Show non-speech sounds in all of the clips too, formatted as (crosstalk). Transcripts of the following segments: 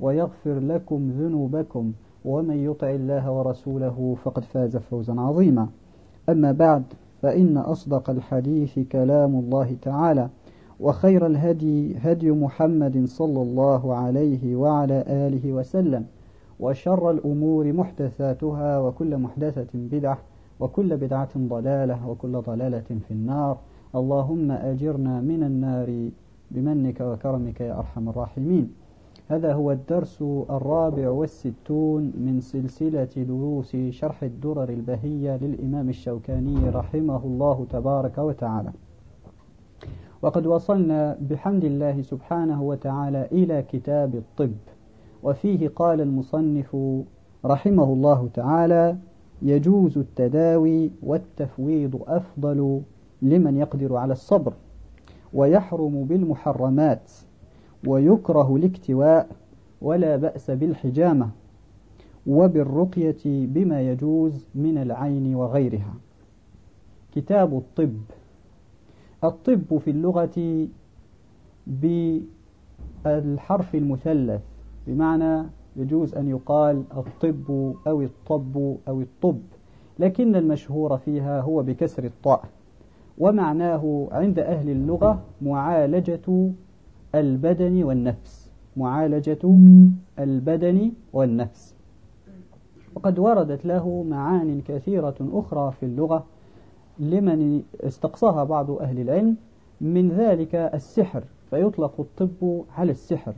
ويغفر لكم ذنوبكم ومن يطع الله ورسوله فقد فاز فوزا عظيما. أما بعد فإن أصدق الحديث كلام الله تعالى وخير الهدي هدي محمد صلى الله عليه وعلى آله وسلم وشر الأمور محدثاتها وكل محدثة بدعة وكل بدعة ضلالة وكل ضلالة في النار. اللهم أجرنا من النار بمنك وكرمك يا أرحم الراحمين. هذا هو الدرس الرابع والستون من سلسلة دروس شرح الدرر البهية للإمام الشوكاني رحمه الله تبارك وتعالى. وقد وصلنا بحمد الله سبحانه وتعالى إلى كتاب الطب وفيه قال المصنف رحمه الله تعالى يجوز التداوي والتفويض أفضل لمن يقدر على الصبر ويحرم بالمحرمات. ويكره الاكتواء ولا بأس بالحجامة وبالرقية بما يجوز من العين وغيرها. كتاب الطب. الطب في اللغة بالحرف المثلث بمعنى يجوز أن يقال الطب أو الطب أو الطب لكن المشهور فيها هو بكسر الطاء. ومعناه عند أهل اللغة معالجة البدن والنفس معالجة البدن والنفس. وقد وردت له معان كثيرة أخرى في اللغة لمن استقصاها بعض أهل العلم من ذلك السحر. فيطلق الطب على السحر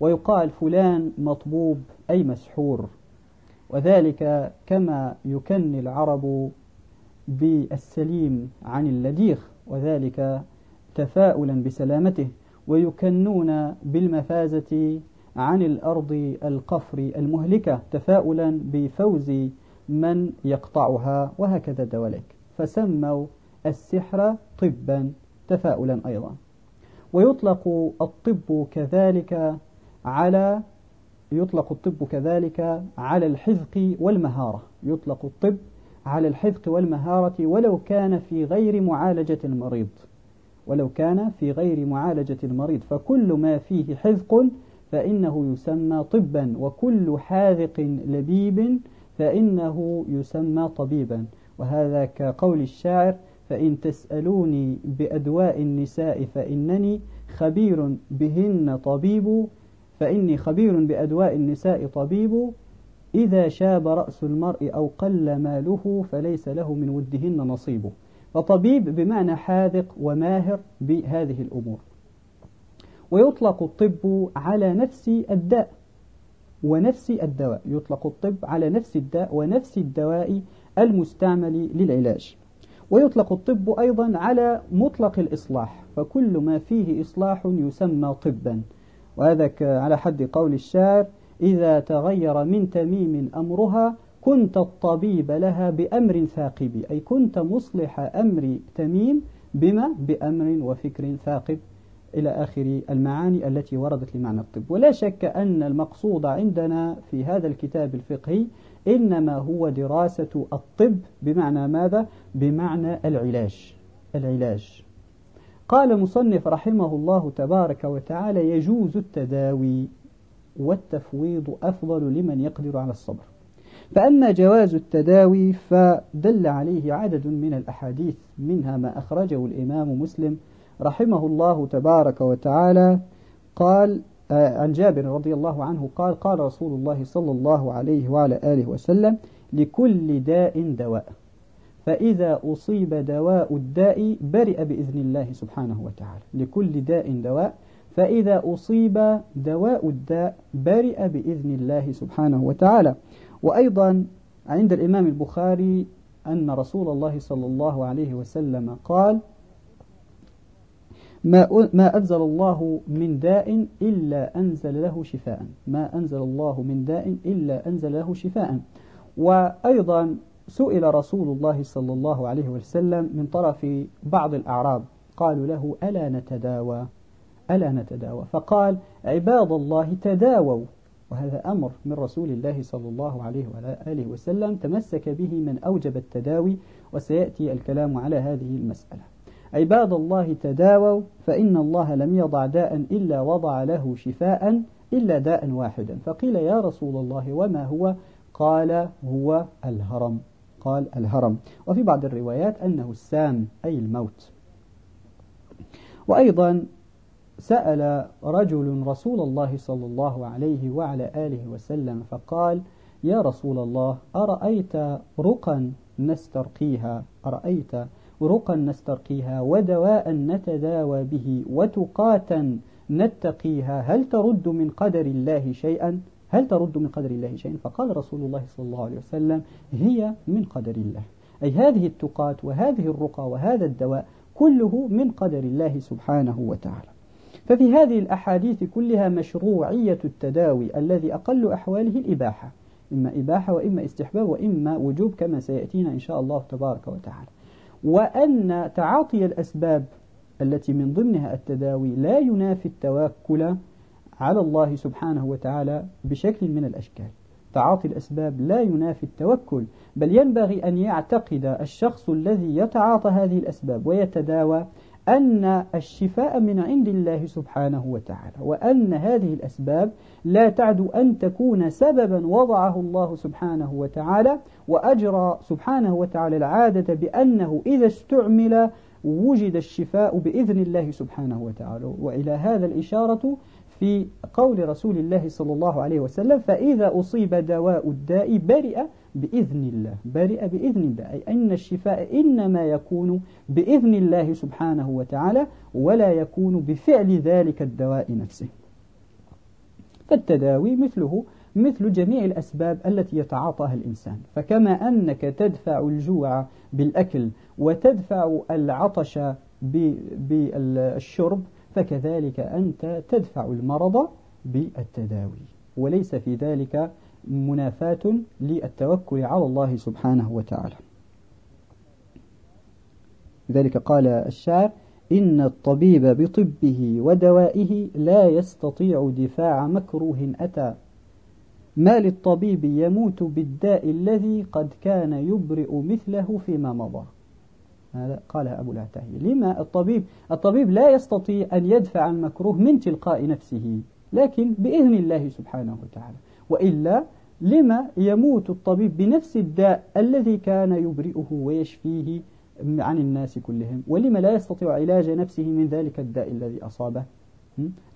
ويقال فلان مطبوب أي مسحور. وذلك كما يكني العرب بالسليم عن اللديخ وذلك تفاؤلا بسلامته. ويكنون بالمفازة عن الأرض القفر المهلكة تفاؤلا بفوز من يقطعها وهكذا دوالك فسموا السحر طبا تفاؤلا أيضا. ويطلق الطب كذلك على يطلق الطب كذلك على الحذق والمهارة. يطلق الطب على الحذق والمهارة ولو كان في غير معالجة المريض. ولو كان في غير معالجة المريض فكل ما فيه حذق فإنه يسمى طبا وكل حاذق لبيب فإنه يسمى طبيبا. وهذا كقول الشاعر فإن تسألوني بأدواء النساء فإنني خبير بهن طبيب فإني خبير بأدواء النساء طبيب. إذا شاب رأس المرء أو قل ماله فليس له من ودهن نصيب. فطبيب بمعنى حاذق وماهر بهذه الأمور. ويطلق الطب على نفس الداء ونفس الدواء. يطلق الطب على نفس الداء ونفس الدواء المستعمل للعلاج. ويطلق الطب أيضا على مطلق الإصلاح فكل ما فيه إصلاح يسمى طبا. وهذا على حد قول الشاعر إذا تغير من تميم أمرها كنت الطبيب لها بأمر ثاقب أي كنت مصلح أمر تميم بما؟ بأمر وفكر ثاقب. إلى آخر المعاني التي وردت لمعنى الطب. ولا شك أن المقصود عندنا في هذا الكتاب الفقهي إنما هو دراسة الطب بمعنى ماذا؟ بمعنى العلاج. العلاج. قال مصنف رحمه الله تبارك وتعالى يجوز التداوي والتفويض أفضل لمن يقدر على الصبر. فأما جواز التداوي فدل عليه عدد من الأحاديث منها ما أخرجه الإمام مسلم رحمه الله تبارك وتعالى. قال عن جابر رضي الله عنه قال قال رسول الله صلى الله عليه وعلى آله وسلم لكل داء دواء. فإذا أصيب دواء الداء برئ بإذن الله سبحانه وتعالى. لكل داء دواء. فإذا أصيب دواء الداء برئ بإذن الله سبحانه وتعالى. وأيضا عند الإمام البخاري أن رسول الله صلى الله عليه وسلم قال ما ما أنزل الله من داء إلا أنزل له شفاء. ما أنزل الله من داء إلا أنزل له شفاء. وأيضا سئل رسول الله صلى الله عليه وسلم من طرف بعض الأعراب قالوا له ألا نتداوى؟ ألا نتداوى؟ فقال عباد الله تداووا. وهذا أمر من رسول الله صلى الله عليه وآله وسلم تمسك به من أوجب التداوي وسيأتي الكلام على هذه المسألة. عباد الله تداووا فإن الله لم يضع داء إلا وضع له شفاء إلا داء واحدا. فقيل يا رسول الله وما هو؟ قال هو الهرم. قال الهرم. وفي بعض الروايات أنه السام أي الموت. وأيضا سأل رجل رسول الله صلى الله عليه وعلى آله وسلم فقال يا رسول الله أرأيت رقا نسترقيها؟ أرأيت رقا نسترقيها ودواء نتداوى به وتقاتا نتقيها؟ هل ترد من قدر الله شيئا؟ هل ترد من قدر الله شيئا؟ فقال رسول الله صلى الله عليه وسلم هي من قدر الله. أي هذه التقات وهذه الرقى وهذا الدواء كله من قدر الله سبحانه وتعالى. ففي هذه الأحاديث كلها مشروعية التداوي الذي أقل أحواله الإباحة إما إباحة وإما استحباب وإما وجوب كما سيأتينا إن شاء الله تبارك وتعالى. وأن تعاطي الأسباب التي من ضمنها التداوي لا ينافي التوكل على الله سبحانه وتعالى بشكل من الأشكال. تعاطي الأسباب لا ينافي التوكل بل ينبغي أن يعتقد الشخص الذي يتعاطى هذه الأسباب ويتداوى أن الشفاء من عند الله سبحانه وتعالى وأن هذه الأسباب لا تعد أن تكون سببا وضعه الله سبحانه وتعالى وأجرى سبحانه وتعالى العادة بأنه إذا استعمل وجد الشفاء بإذن الله سبحانه وتعالى. وإلى هذا الإشارة في قول رسول الله صلى الله عليه وسلم فإذا أصيب دواء الداء برئ بإذن الله برئ بإذن الله أي أن الشفاء إنما يكون بإذن الله سبحانه وتعالى ولا يكون بفعل ذلك الدواء نفسه. فالتداوي مثله مثل جميع الأسباب التي يتعاطاها الإنسان. فكما أنك تدفع الجوع بالأكل وتدفع العطش بالشرب فكذلك أنت تدفع المرض بالتداوي. وليس في ذلك منافاة للتوكل على الله سبحانه وتعالى. لذلك قال الشاعر إن الطبيب بطبه ودوائه لا يستطيع دفاع مكروه أتى. ما للطبيب يموت بالداء الذي قد كان يبرئ مثله فيما مضى؟ هذا قالها أبو العتاهي. لما الطبيب الطبيب لا يستطيع أن يدفع المكروه من تلقاء نفسه لكن بإذن الله سبحانه وتعالى. وإلا لما يموت الطبيب بنفس الداء الذي كان يبرئه ويشفيه عن الناس كلهم؟ ولما لا يستطيع علاج نفسه من ذلك الداء الذي أصابه؟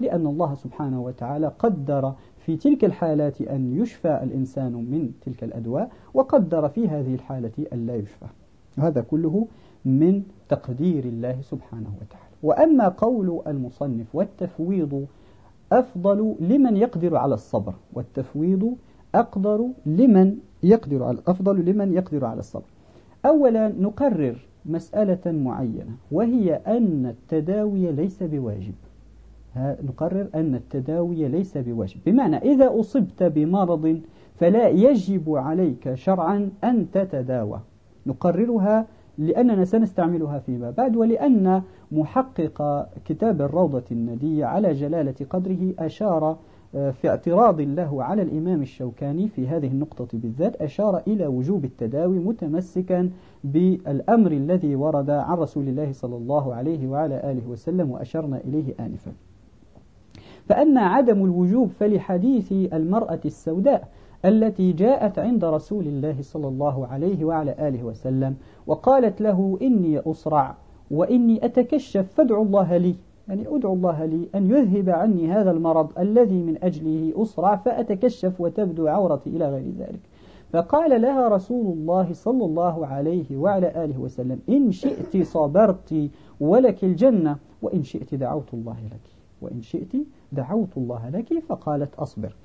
لأن الله سبحانه وتعالى قدر في تلك الحالات أن يشفى الإنسان من تلك الأدواء وقدر في هذه الحالة أن لا يشفى. هذا كله من تقدير الله سبحانه وتعالى. وأما قول المصنف والتفويض أفضل لمن يقدر على الصبر والتفويض أقدر لمن يقدر على أفضل لمن يقدر على الصبر. أولا نقرر مسألة معينة وهي أن التداوي ليس بواجب. نقرر أن التداوي ليس بواجب. بمعنى إذا أصبت بمرض فلا يجب عليك شرعا أن تتداوى. نقررها لأننا سنستعملها فيما بعد ولأن محقق كتاب الروضة الندية على جلالة قدره أشار آه، في اعتراض له على الإمام الشوكاني في هذه النقطة بالذات أشار إلى وجوب التداوي متمسكا بالأمر الذي ورد عن رسول الله صلى الله عليه وعلى آله وسلم وأشرنا إليه آنفا. فأما عدم الوجوب فلحديث المرأة السوداء التي جاءت عند رسول الله صلى الله عليه وعلى آله وسلم وقالت له إني أصرع وإني أتكشف فادعو الله لي. يعني أدعو الله لي أن يذهب عني هذا المرض الذي من أجله أصرع فأتكشف وتبدو عورتي إلى غير ذلك. فقال لها رسول الله صلى الله عليه وعلى آله وسلم إن شئت صبرت ولك الجنة وإن شئت دعوت الله لك. وإن شئت دعوت الله لك فقالت أصبر.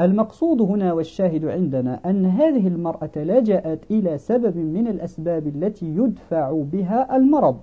المقصود هنا والشاهد عندنا أن هذه المرأة لجأت إلى سبب من الأسباب التي يدفع بها المرض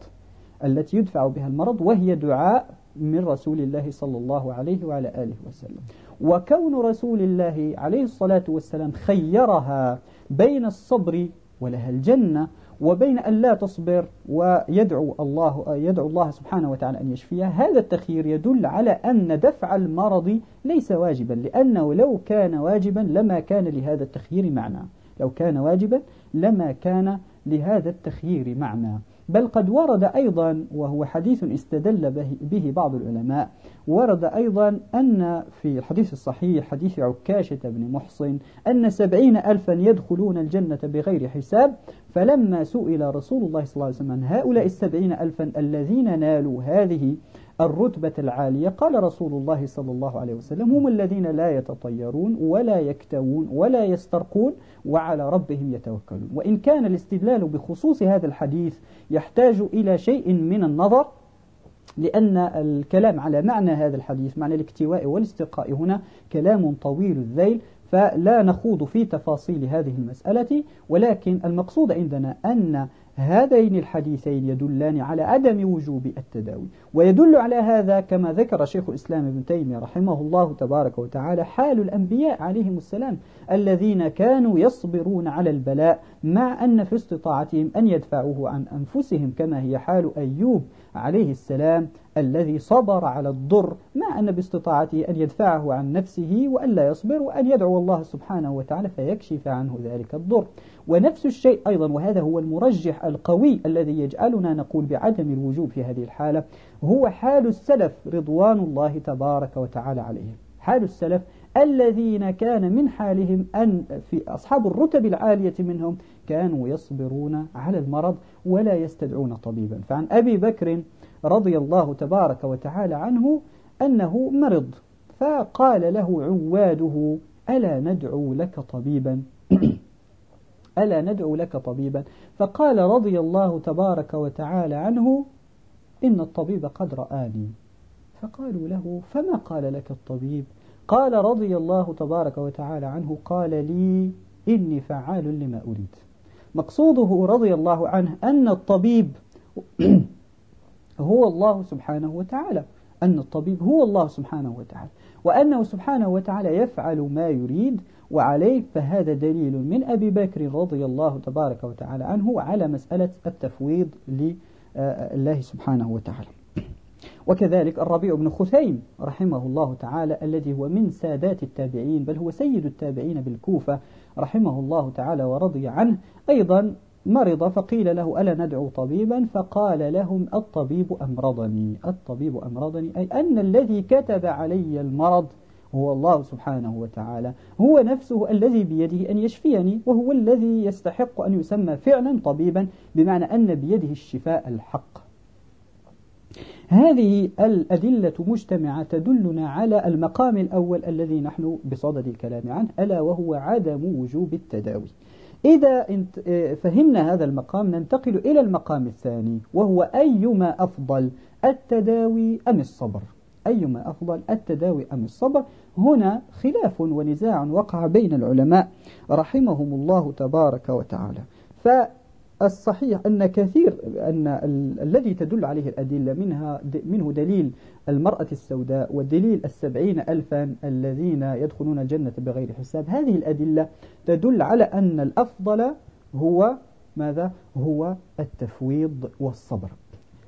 التي يدفع بها المرض وهي دعاء من رسول الله صلى الله عليه وعلى آله وسلم. وكون رسول الله عليه الصلاة والسلام خيرها بين الصبر ولها الجنة وبين أن لا تصبر ويدعو الله يدعو الله سبحانه وتعالى أن يشفيها هذا التخيير يدل على أن دفع المرض ليس واجبا لأنه لو كان واجبا لما كان لهذا التخيير معنى. لو كان واجبا لما كان لهذا التخيير معنى. بل قد ورد أيضا وهو حديث استدل به بعض العلماء ورد أيضا أن في الحديث الصحيح حديث عكاشة بن محصن أن سبعين ألفا يدخلون الجنة بغير حساب فلما سئل رسول الله صلى الله عليه وسلم هؤلاء السبعين ألفا الذين نالوا هذه الرتبة العالية. قال رسول الله صلى الله عليه وسلم هم الذين لا يتطيرون ولا يكتوون ولا يسترقون وعلى ربهم يتوكلون. وإن كان الاستدلال بخصوص هذا الحديث يحتاج إلى شيء من النظر لأن الكلام على معنى هذا الحديث معنى الاكتواء والاسترقاء هنا كلام طويل الذيل فلا نخوض في تفاصيل هذه المسألة. ولكن المقصود عندنا أن هذين الحديثين يدلان على عدم وجوب التداوي. ويدل على هذا كما ذكر شيخ الإسلام ابن تيمية رحمه الله تبارك وتعالى حال الأنبياء عليهم السلام الذين كانوا يصبرون على البلاء مع أن في استطاعتهم أن يدفعوه عن أنفسهم كما هي حال أيوب عليه السلام الذي صبر على الضر مع أن باستطاعته أن يدفعه عن نفسه وألا يصبر وأن يدعو الله سبحانه وتعالى فيكشف عنه ذلك الضر. ونفس الشيء أيضا وهذا هو المرجح القوي الذي يجعلنا نقول بعدم الوجوب في هذه الحالة هو حال السلف رضوان الله تبارك وتعالى عليهم. حال السلف الذين كان من حالهم أن في أصحاب الرتب العالية منهم كانوا يصبرون على المرض ولا يستدعون طبيبا. فعن أبي بكر رضي الله تبارك وتعالى عنه أنه مرض فقال له عواده ألا ندعو لك طبيبا؟ (clears throat) ألا ندعو لك طبيبا؟ فقال رضي الله تبارك وتعالى عنه إن الطبيب قد رآني. فقالوا له فما قال لك الطبيب؟ قال رضي الله تبارك وتعالى عنه قال لي إني فعال لما أريد. مقصوده رضي الله عنه أن الطبيب هو الله سبحانه وتعالى. أن الطبيب هو الله سبحانه وتعالى. وأنه سبحانه وتعالى يفعل ما يريد وعليه فهذا دليل من أبي بكر رضي الله تبارك وتعالى عنه على مسألة التفويض لله سبحانه وتعالى. وكذلك الربيع بن خثيم رحمه الله تعالى الذي هو من سادات التابعين بل هو سيد التابعين بالكوفة رحمه الله تعالى ورضي عنه. أيضا مرض فقيل له ألا ندعو طبيبا؟ فقال لهم الطبيب أمرضني. الطبيب أمرضني أي أن الذي كتب علي المرض هو الله سبحانه وتعالى هو نفسه الذي بيده أن يشفيني وهو الذي يستحق أن يسمى فعلا طبيبا بمعنى أن بيده الشفاء الحق. هذه الأدلة مجتمعة تدلنا على المقام الأول الذي نحن بصدد الكلام عنه ألا وهو عدم وجوب التداوي. إذا فهمنا هذا المقام ننتقل إلى المقام الثاني وهو أيما أفضل التداوي أم الصبر؟ أيما أفضل التداوي أم الصبر؟ هنا خلاف ونزاع وقع بين العلماء رحمهم الله تبارك وتعالى. فالصحيح أن كثير أن الذي تدل عليه الأدلة منها منه دليل المرأة السوداء ودليل السبعين ألفا الذين يدخلون الجنة بغير حساب. هذه الأدلة تدل على أن الأفضل هو ماذا؟ هو التفويض والصبر.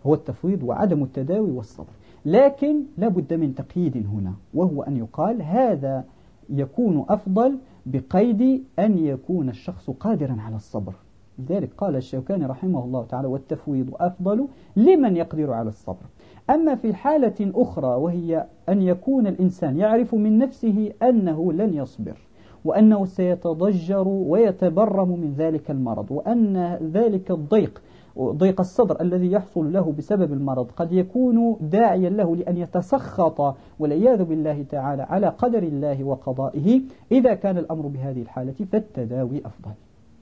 هو التفويض وعدم التداوي والصبر. لكن لابد من تقييد هنا وهو أن يقال هذا يكون أفضل بقيد أن يكون الشخص قادرا على الصبر. لذلك قال الشوكاني رحمه الله تعالى والتفويض أفضل لمن يقدر على الصبر. أما في حالة أخرى وهي أن يكون الإنسان يعرف من نفسه أنه لن يصبر وأنه سيتضجر ويتبرم من ذلك المرض وأن ذلك الضيق ضيق الصدر الذي يحصل له بسبب المرض قد يكون داعيا له لأن يتسخط والعياذ بالله تعالى على قدر الله وقضائه. إذا كان الأمر بهذه الحالة فالتداوي أفضل.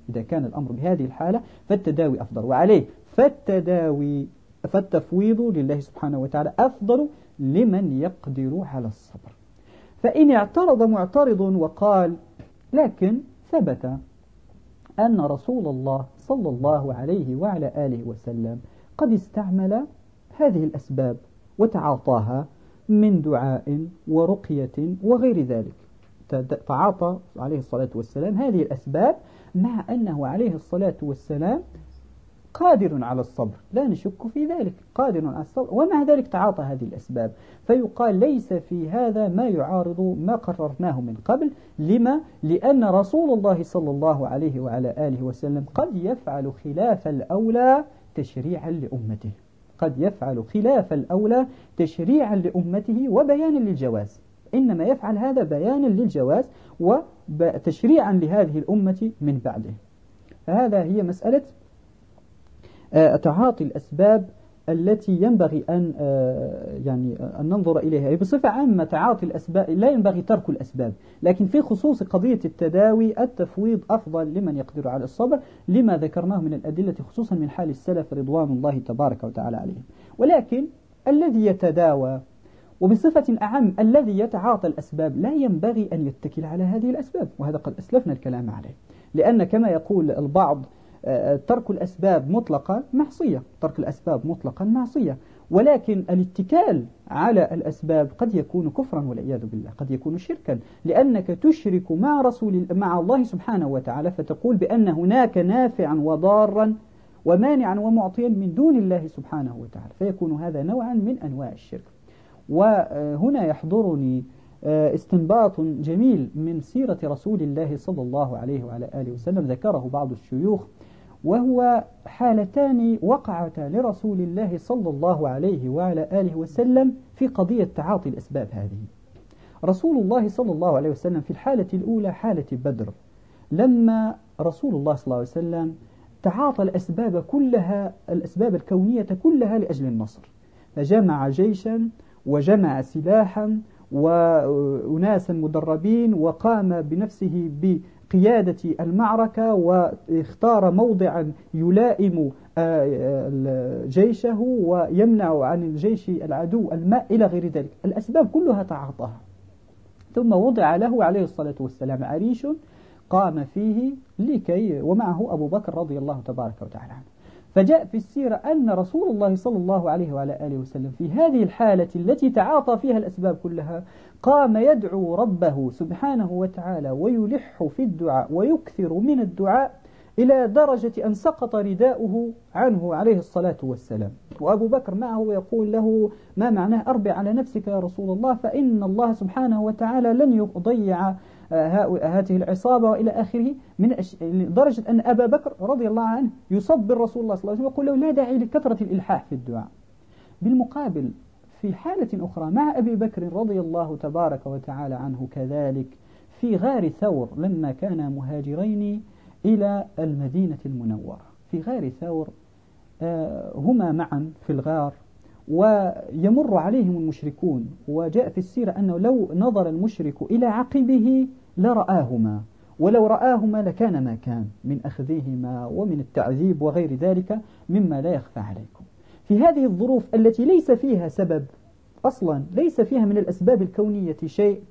إذا كان الأمر بهذه الحالة فالتداوي أفضل. وعليه فالتداوي فالتفويض لله سبحانه وتعالى أفضل لمن يقدر على الصبر. فإن اعترض معترض وقال لكن ثبت أن رسول الله صلى الله عليه وعلى آله وسلم قد استعمل هذه الأسباب وتعاطاها من دعاء ورقية وغير ذلك. تعاطى عليه الصلاة والسلام هذه الأسباب مع أنه عليه الصلاة والسلام قادر على الصبر. لا نشك في ذلك قادر على الصبر. ومع ذلك تعاطى هذه الأسباب. فيقال ليس في هذا ما يعارض ما قررناه من قبل. لما؟ لأن رسول الله صلى الله عليه وعلى آله وسلم قد يفعل خلاف الأولى تشريعا لأمته. قد يفعل خلاف الأولى تشريعا لأمته وبيانا للجواز. إنما يفعل هذا بيانا للجواز وتشريعا لهذه الأمة من بعده. فهذا هي مسألة آه، تعاطي الأسباب التي ينبغي أن آه، يعني أن ننظر إليها. بصفة عامة تعاطي الأسباب لا ينبغي ترك الأسباب لكن في خصوص قضية التداوي التفويض أفضل لمن يقدر على الصبر لما ذكرناه من الأدلة خصوصا من حال السلف رضوان الله تبارك وتعالى عليهم. ولكن الذي يتداوى وبصفة أعم الذي يتعاطى الأسباب لا ينبغي أن يتكل على هذه الأسباب وهذا قد أسلفنا الكلام عليه. لأن كما يقول البعض آه، ترك الأسباب مطلقا معصية ترك الأسباب مطلقا معصية. ولكن الاتكال على الأسباب قد يكون كفرا والعياذ بالله قد يكون شركا. لأنك تشرك مع رسول مع الله سبحانه وتعالى فتقول بأن هناك نافعا وضارا ومانعا ومعطيا من دون الله سبحانه وتعالى. فيكون هذا نوعا من أنواع الشرك. وهنا يحضرني آه، استنباط جميل من سيرة رسول الله صلى الله عليه وعلى آله وسلم ذكره بعض الشيوخ وهو حالتان وقعتا لرسول الله صلى الله عليه وعلى آله وسلم في قضية تعاطي الأسباب هذه. رسول الله صلى الله عليه وسلم في الحالة الأولى حالة بدر لما رسول الله صلى الله عليه وسلم تعاطى الأسباب كلها الأسباب الكونية كلها لأجل النصر فجمع جيشا وجمع سلاحا وأناسا مدربين وقام بنفسه قيادة المعركة واختار موضعا يلائم آه، جيشه ويمنع عن الجيش العدو الماء إلى غير ذلك. الأسباب كلها تعاطاها. ثم وضع له عليه الصلاة والسلام عريش قام فيه لكي ومعه أبو بكر رضي الله تبارك وتعالى عنه. فجاء في السيرة أن رسول الله صلى الله عليه وعلى آله وسلم في هذه الحالة التي تعاطى فيها الأسباب كلها قام يدعو ربه سبحانه وتعالى ويلح في الدعاء ويكثر من الدعاء إلى درجة أن سقط رداؤه عنه عليه الصلاة والسلام. وأبو بكر معه يقول له ما معناه أربع على نفسك يا رسول الله فإن الله سبحانه وتعالى لن يضيع هذه العصابة وإلى آخره من. لدرجة أن أبا بكر رضي الله عنه يصبر رسول الله صلى الله عليه وسلم ويقول له لا داعي لكثرة الإلحاح في الدعاء بالمقابل في حالة أخرى مع أبي بكر رضي الله تبارك وتعالى عنه كذلك في غار ثور لما كانا مهاجرين إلى المدينة المنورة في غار ثور آه، هما معا في الغار ويمر عليهم المشركون وجاء في السيرة أنه لو نظر المشرك إلى عقبه لرآهما ولو رآهما لكان ما كان من أخذهما ومن التعذيب وغير ذلك مما لا يخفى عليكم. في هذه الظروف التي ليس فيها سبب أصلا ليس فيها من الأسباب الكونية شيء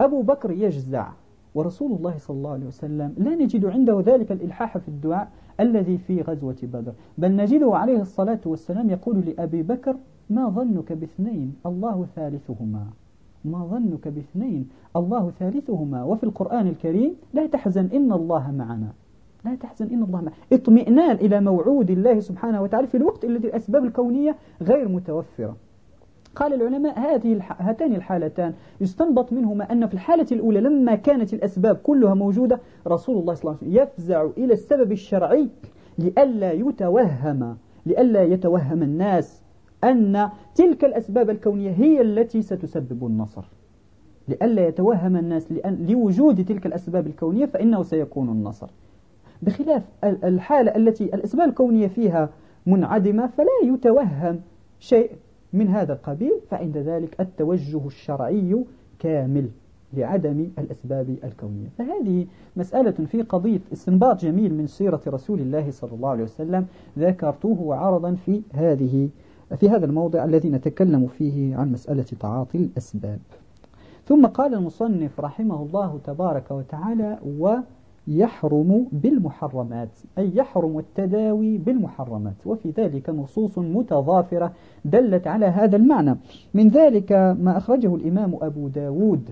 أبو بكر يجزع ورسول الله صلى الله عليه وسلم لا نجد عنده ذلك الإلحاح في الدعاء الذي في غزوة بدر. بل نجده عليه الصلاة والسلام يقول لأبي بكر ما ظنك باثنين الله ثالثهما. ما ظنك باثنين. الله ثالثهما. وفي القرآن الكريم لا تحزن إن الله معنا. لا تحزن إن الله معنا. اطمئنان إلى موعود الله سبحانه وتعالى في الوقت الذي الأسباب الكونية غير متوفرة. قال العلماء هذه هاتان الحالتان. يستنبط منهما أن في الحالة الأولى لما كانت الأسباب كلها موجودة رسول الله صلى الله عليه وسلم يفزع إلى السبب الشرعي لئلا يتوهم لئلا يتوهم الناس. أن تلك الأسباب الكونية هي التي ستسبب النصر. لئلا يتوهم الناس لأن لوجود تلك الأسباب الكونية فإنه سيكون النصر. بخلاف الحالة التي الأسباب الكونية فيها منعدمة فلا يتوهم شيء من هذا القبيل فعند ذلك التوجه الشرعي كامل لعدم الأسباب الكونية. فهذه مسألة في قضية استنباط جميل من سيرة رسول الله صلى الله عليه وسلم ذكرته عرضا في هذه في هذا الموضع الذي نتكلم فيه عن مسألة تعاطي الأسباب. ثم قال المصنف رحمه الله تبارك وتعالى ويحرم بالمحرمات أي يحرم التداوي بالمحرمات. وفي ذلك نصوص متضافرة دلت على هذا المعنى. من ذلك ما أخرجه الإمام أبو داود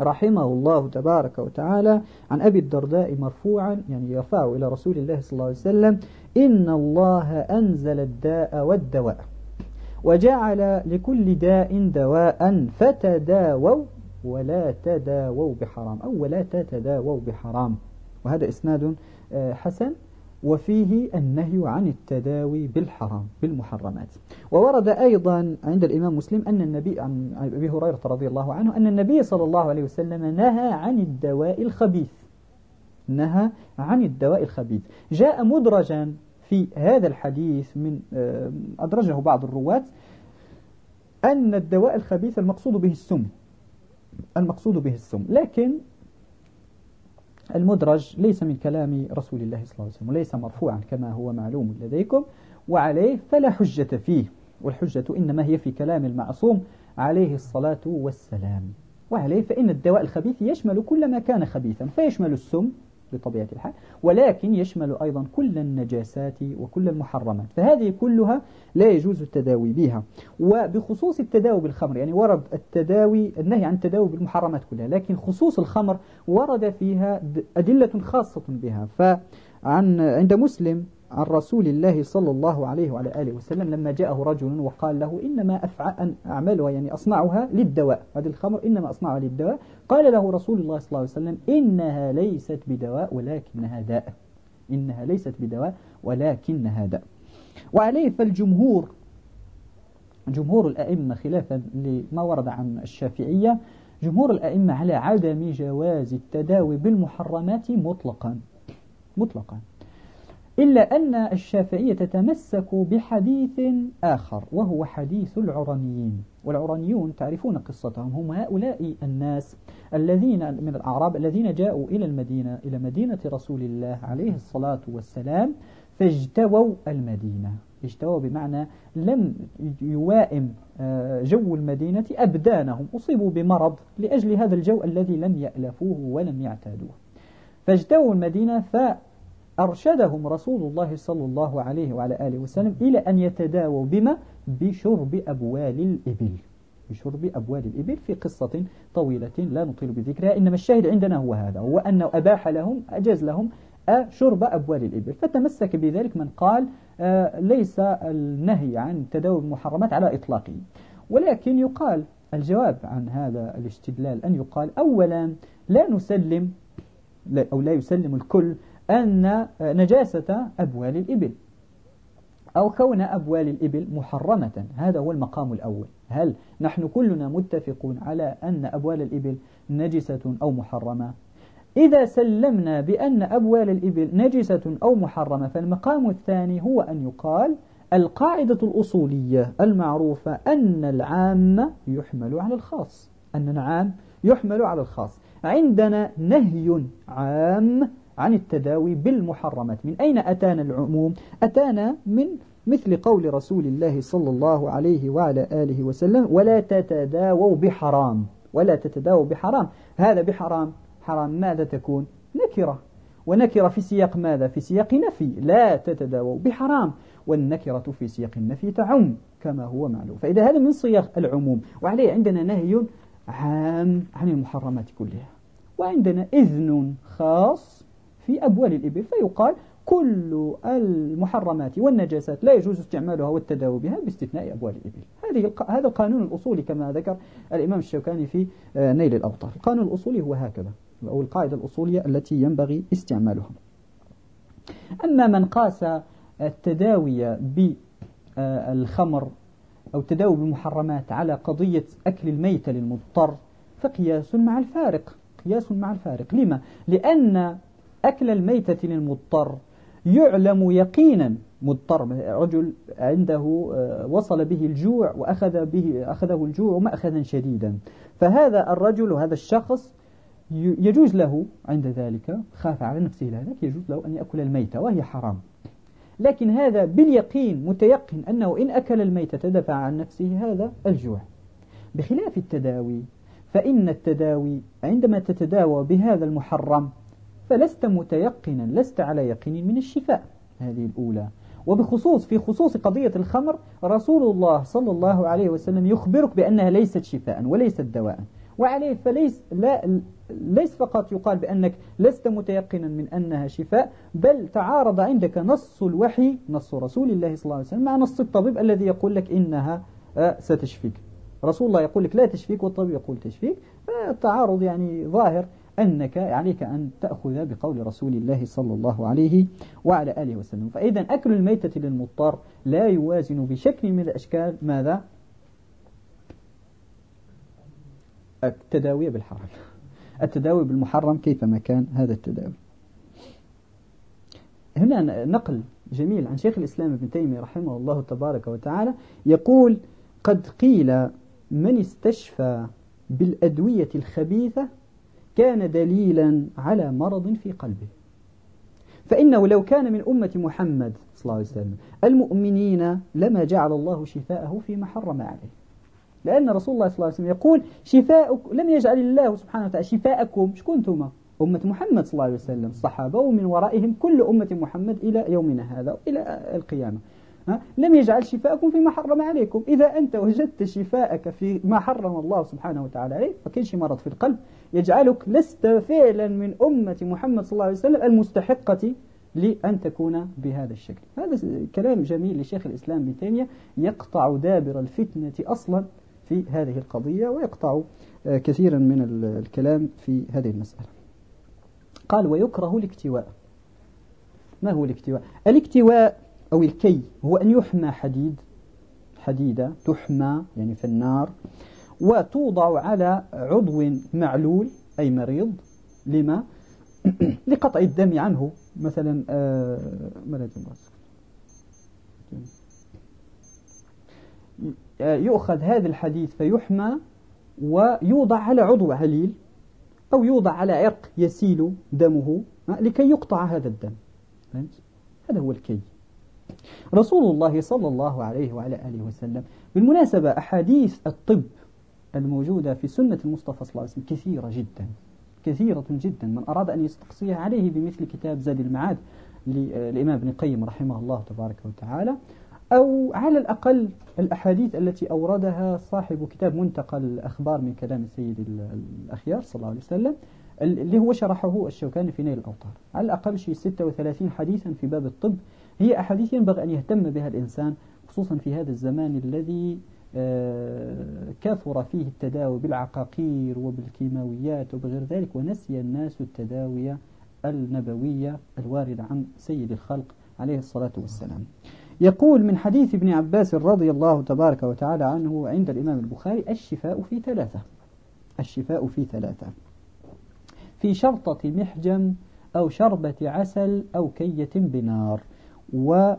رحمه الله تبارك وتعالى عن أبي الدرداء مرفوعا يعني يرفعه إلى رسول الله صلى الله عليه وسلم إن الله أنزل الداء والدواء وجعل لكل داء دواء فتداووا ولا تداووا بحرام أو ولا تتداووا بحرام. وهذا إسناد آه، حسن. وفيه النهي عن التداوي بالحرام بالمحرمات. وورد أيضا عند الإمام مسلم أن النبي عن أبي هريرة رضي الله عنه أن النبي صلى الله عليه وسلم نهى عن الدواء الخبيث. نهى عن الدواء الخبيث. جاء مدرجا في هذا الحديث من آه، أدرجه بعض الرواة أن الدواء الخبيث المقصود به السم المقصود به السم. لكن المدرج ليس من كلام رسول الله صلى الله عليه وسلم وليس مرفوعا كما هو معلوم لديكم وعليه فلا حجة فيه والحجة إنما هي في كلام المعصوم عليه الصلاة والسلام. وعليه فإن الدواء الخبيث يشمل كل ما كان خبيثا فيشمل السم بطبيعة الحال ولكن يشمل أيضا كل النجاسات وكل المحرمات فهذه كلها لا يجوز التداوي بها. وبخصوص التداوي بالخمر يعني ورد التداوي النهي عن التداوي بالمحرمات كلها لكن خصوص الخمر ورد فيها أدلة خاصة بها. فعن عند مسلم عن رسول الله صلى الله عليه وعلى آله وسلم لما جاءه رجل وقال له إنما أفعل أعملها يعني أصنعها للدواء. هذه الخمر إنما أصنعها للدواء. قال له رسول الله صلى الله عليه وسلم إنها ليست بدواء ولكنها داء. إنها ليست بدواء ولكنها داء. وعليه فالجمهور جمهور الأئمة خلافا لما ورد عن الشافعية جمهور الأئمة على عدم جواز التداوي بالمحرمات مطلقا. مطلقا. إلا أن الشافعية تتمسك بحديث آخر وهو حديث العرنيين والعرنيون تعرفون قصتهم هم هؤلاء الناس الذين من الأعراب الذين جاءوا إلى المدينة إلى مدينة رسول الله عليه الصلاة والسلام فاجتووا المدينة. اجتووا بمعنى لم يوائم آه، جو المدينة أبدانهم أصيبوا بمرض لأجل هذا الجو الذي لم يألفوه ولم يعتادوه. فاجتووا المدينة ف أرشدهم رسول الله صلى الله عليه وعلى آله وسلم إلى أن يتداووا بما؟ بشرب أبوال الإبل. بشرب أبوال الإبل في قصة طويلة لا نطيل بذكرها. إنما الشاهد عندنا هو هذا هو أنه أباح لهم أجاز لهم شرب أبوال الإبل. فتمسك بذلك من قال آه، ليس النهي عن تداول المحرمات على إطلاقه. ولكن يقال الجواب عن هذا الاستدلال أن يقال أولا لا نسلم أو لا يسلم الكل أن نجاسة أبوال الإبل أو كون أبوال الإبل محرمة. هذا هو المقام الأول. هل نحن كلنا متفقون على أن أبوال الإبل نجسة أو محرمة؟ إذا سلمنا بأن أبوال الإبل نجسة أو محرمة فالمقام الثاني هو أن يقال القاعدة الأصولية المعروفة أن العام يحمل على الخاص. أن العام يحمل على الخاص. عندنا نهي عام عن التداوي بالمحرمات. من أين أتانا العموم؟ أتانا من مثل قول رسول الله صلى الله عليه وعلى آله وسلم ولا تتداووا بحرام. ولا تتداووا بحرام. هذا بحرام. حرام ماذا تكون؟ نكرة. ونكرة في سياق ماذا؟ في سياق نفي. لا تتداووا بحرام. والنكرة في سياق النفي تعم كما هو معلوم. فإذا هذا من صياغ العموم. وعليه عندنا نهي عام عن المحرمات كلها. وعندنا إذن خاص في أبوال الإبل. فيقال كل المحرمات والنجاسات لا يجوز استعمالها والتداوي بها باستثناء أبوال الإبل. هذه هذا القانون الأصولي كما ذكر الإمام الشوكاني في آه، نيل الأوطار القانون الأصولي هو هكذا أو القاعدة الأصولية التي ينبغي استعمالها. أما من قاس التداوي بالخمر أو التداوي بالمحرمات على قضية أكل الميتة للمضطر فقياس مع الفارق. قياس مع الفارق. لما؟ لأن أكل الميتة للمضطر يعلم يقينا مضطر. رجل عنده آه، وصل به الجوع وأخذ به أخذه الجوع مأخذا شديدا. فهذا الرجل وهذا الشخص يجوز له عند ذلك خاف على نفسه لذلك يجوز له أن يأكل الميتة وهي حرام. لكن هذا باليقين متيقن أنه إن أكل الميتة دفع عن نفسه هذا الجوع. بخلاف التداوي فإن التداوي عندما تتداوى بهذا المحرم فلست متيقنا لست على يقين من الشفاء. هذه الأولى. وبخصوص في خصوص قضية الخمر رسول الله صلى الله عليه وسلم يخبرك بأنها ليست شفاء وليست دواء. وعليه فليس لا ليس فقط يقال بأنك لست متيقنا من أنها شفاء بل تعارض عندك نص الوحي نص رسول الله صلى الله عليه وسلم مع نص الطبيب الذي يقول لك إنها آه، ستشفيك. رسول الله يقول لك لا تشفيك والطبيب يقول تشفيك. فالتعارض يعني ظاهر. أنك عليك أن تأخذ بقول رسول الله صلى الله عليه وعلى آله وسلم. فإذا أكل الميتة للمضطر لا يوازن بشكل من الأشكال ماذا؟ التداوي بالحرام. التداوي بالمحرم كيفما كان هذا التداوي. هنا نقل جميل عن شيخ الإسلام ابن تيمية رحمه الله تبارك وتعالى يقول قد قيل من استشفى بالأدوية الخبيثة كان دليلا على مرض في قلبه. فإنه لو كان من أمة محمد صلى الله عليه وسلم المؤمنين لما جعل الله شفاءه فيما حرم عليه. لأن رسول الله صلى الله عليه وسلم يقول شفاءك لم يجعل الله سبحانه وتعالى شفاءكم. شكون أنتم أمة محمد صلى الله عليه وسلم الصحابة ومن ورائهم كل أمة محمد إلى يومنا هذا إلى القيامة. لم يجعل شفاءكم فيما حرم عليكم. إذا أنت وجدت شفاءك في ما حرم الله سبحانه وتعالى عليك فكل شيء مرض في القلب. يجعلك لست فعلا من أمة محمد صلى الله عليه وسلم المستحقة لأن تكون بهذا الشكل. هذا كلام جميل لشيخ الإسلام ابن تيمية. يقطع دابر الفتنة أصلا في هذه القضية ويقطع كثيرا من الكلام في هذه المسألة. قال ويكره الاكتواء. ما هو الاكتواء؟ الاكتواء أو الكي هو أن يحمى حديد حديدة تحمى يعني في النار وتوضع على عضو معلول أي مريض لما؟ (clears throat) لقطع الدم عنه مثلا آه يؤخذ هذا الحديث فيحمى ويوضع على عضو عليل أو يوضع على عرق يسيل دمه لكي يقطع هذا الدم. هذا هو الكي. رسول الله صلى الله عليه وعلى آله وسلم بالمناسبة أحاديث الطب الموجودة في سنة المصطفى صلى الله عليه وسلم كثيرة جدا كثيرة جدا. من أراد أن يستقصيها عليه بمثل كتاب زاد المعاد للإمام ابن القيم رحمه الله تبارك وتعالى أو على الأقل الأحاديث التي أوردها صاحب كتاب منتقى الأخبار من كلام السيد الأخيار صلى الله عليه وسلم اللي هو شرحه الشوكاني في نيل الأوطار على الأقل شيء 36 حديثا في باب الطب هي أحاديث ينبغي أن يهتم بها الإنسان خصوصا في هذا الزمان الذي آه، كثر فيه التداوي بالعقاقير وبالكيماويات وبغير ذلك ونسي الناس التداوية النبوية الواردة عن سيد الخلق عليه الصلاة والسلام. يقول من حديث ابن عباس رضي الله تبارك وتعالى عنه عند الإمام البخاري الشفاء في ثلاثة. الشفاء في ثلاثة. في شرطة محجم أو شربة عسل أو كية بنار. و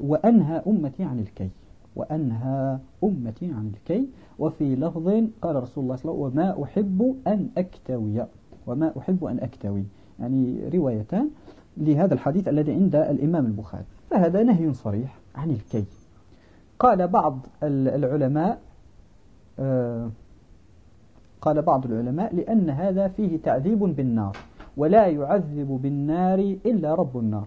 وأنهى أمتي عن الكي وأنهى أمتي عن الكي. وفي لفظ قال رسول الله صلى الله عليه وسلم وما أحب أن أكتوي. وما أحب أن أكتوي. يعني روايتان لهذا الحديث الذي عند الإمام البخاري. فهذا نهي صريح عن الكي. قال بعض العلماء آه، قال بعض العلماء لأن هذا فيه تعذيب بالنار ولا يعذب بالنار إلا رب النار.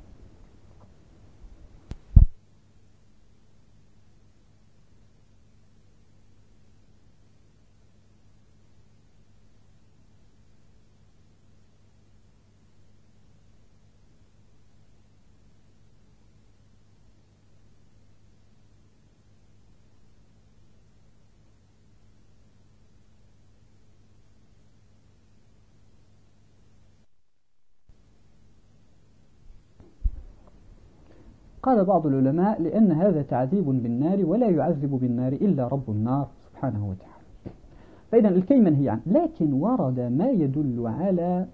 قال بعض العلماء لأن هذا تعذيب بالنار ولا يعذب بالنار إلا رب النار سبحانه وتعالى. فإذا الكي منهي عنه لكن ورد ما يدل على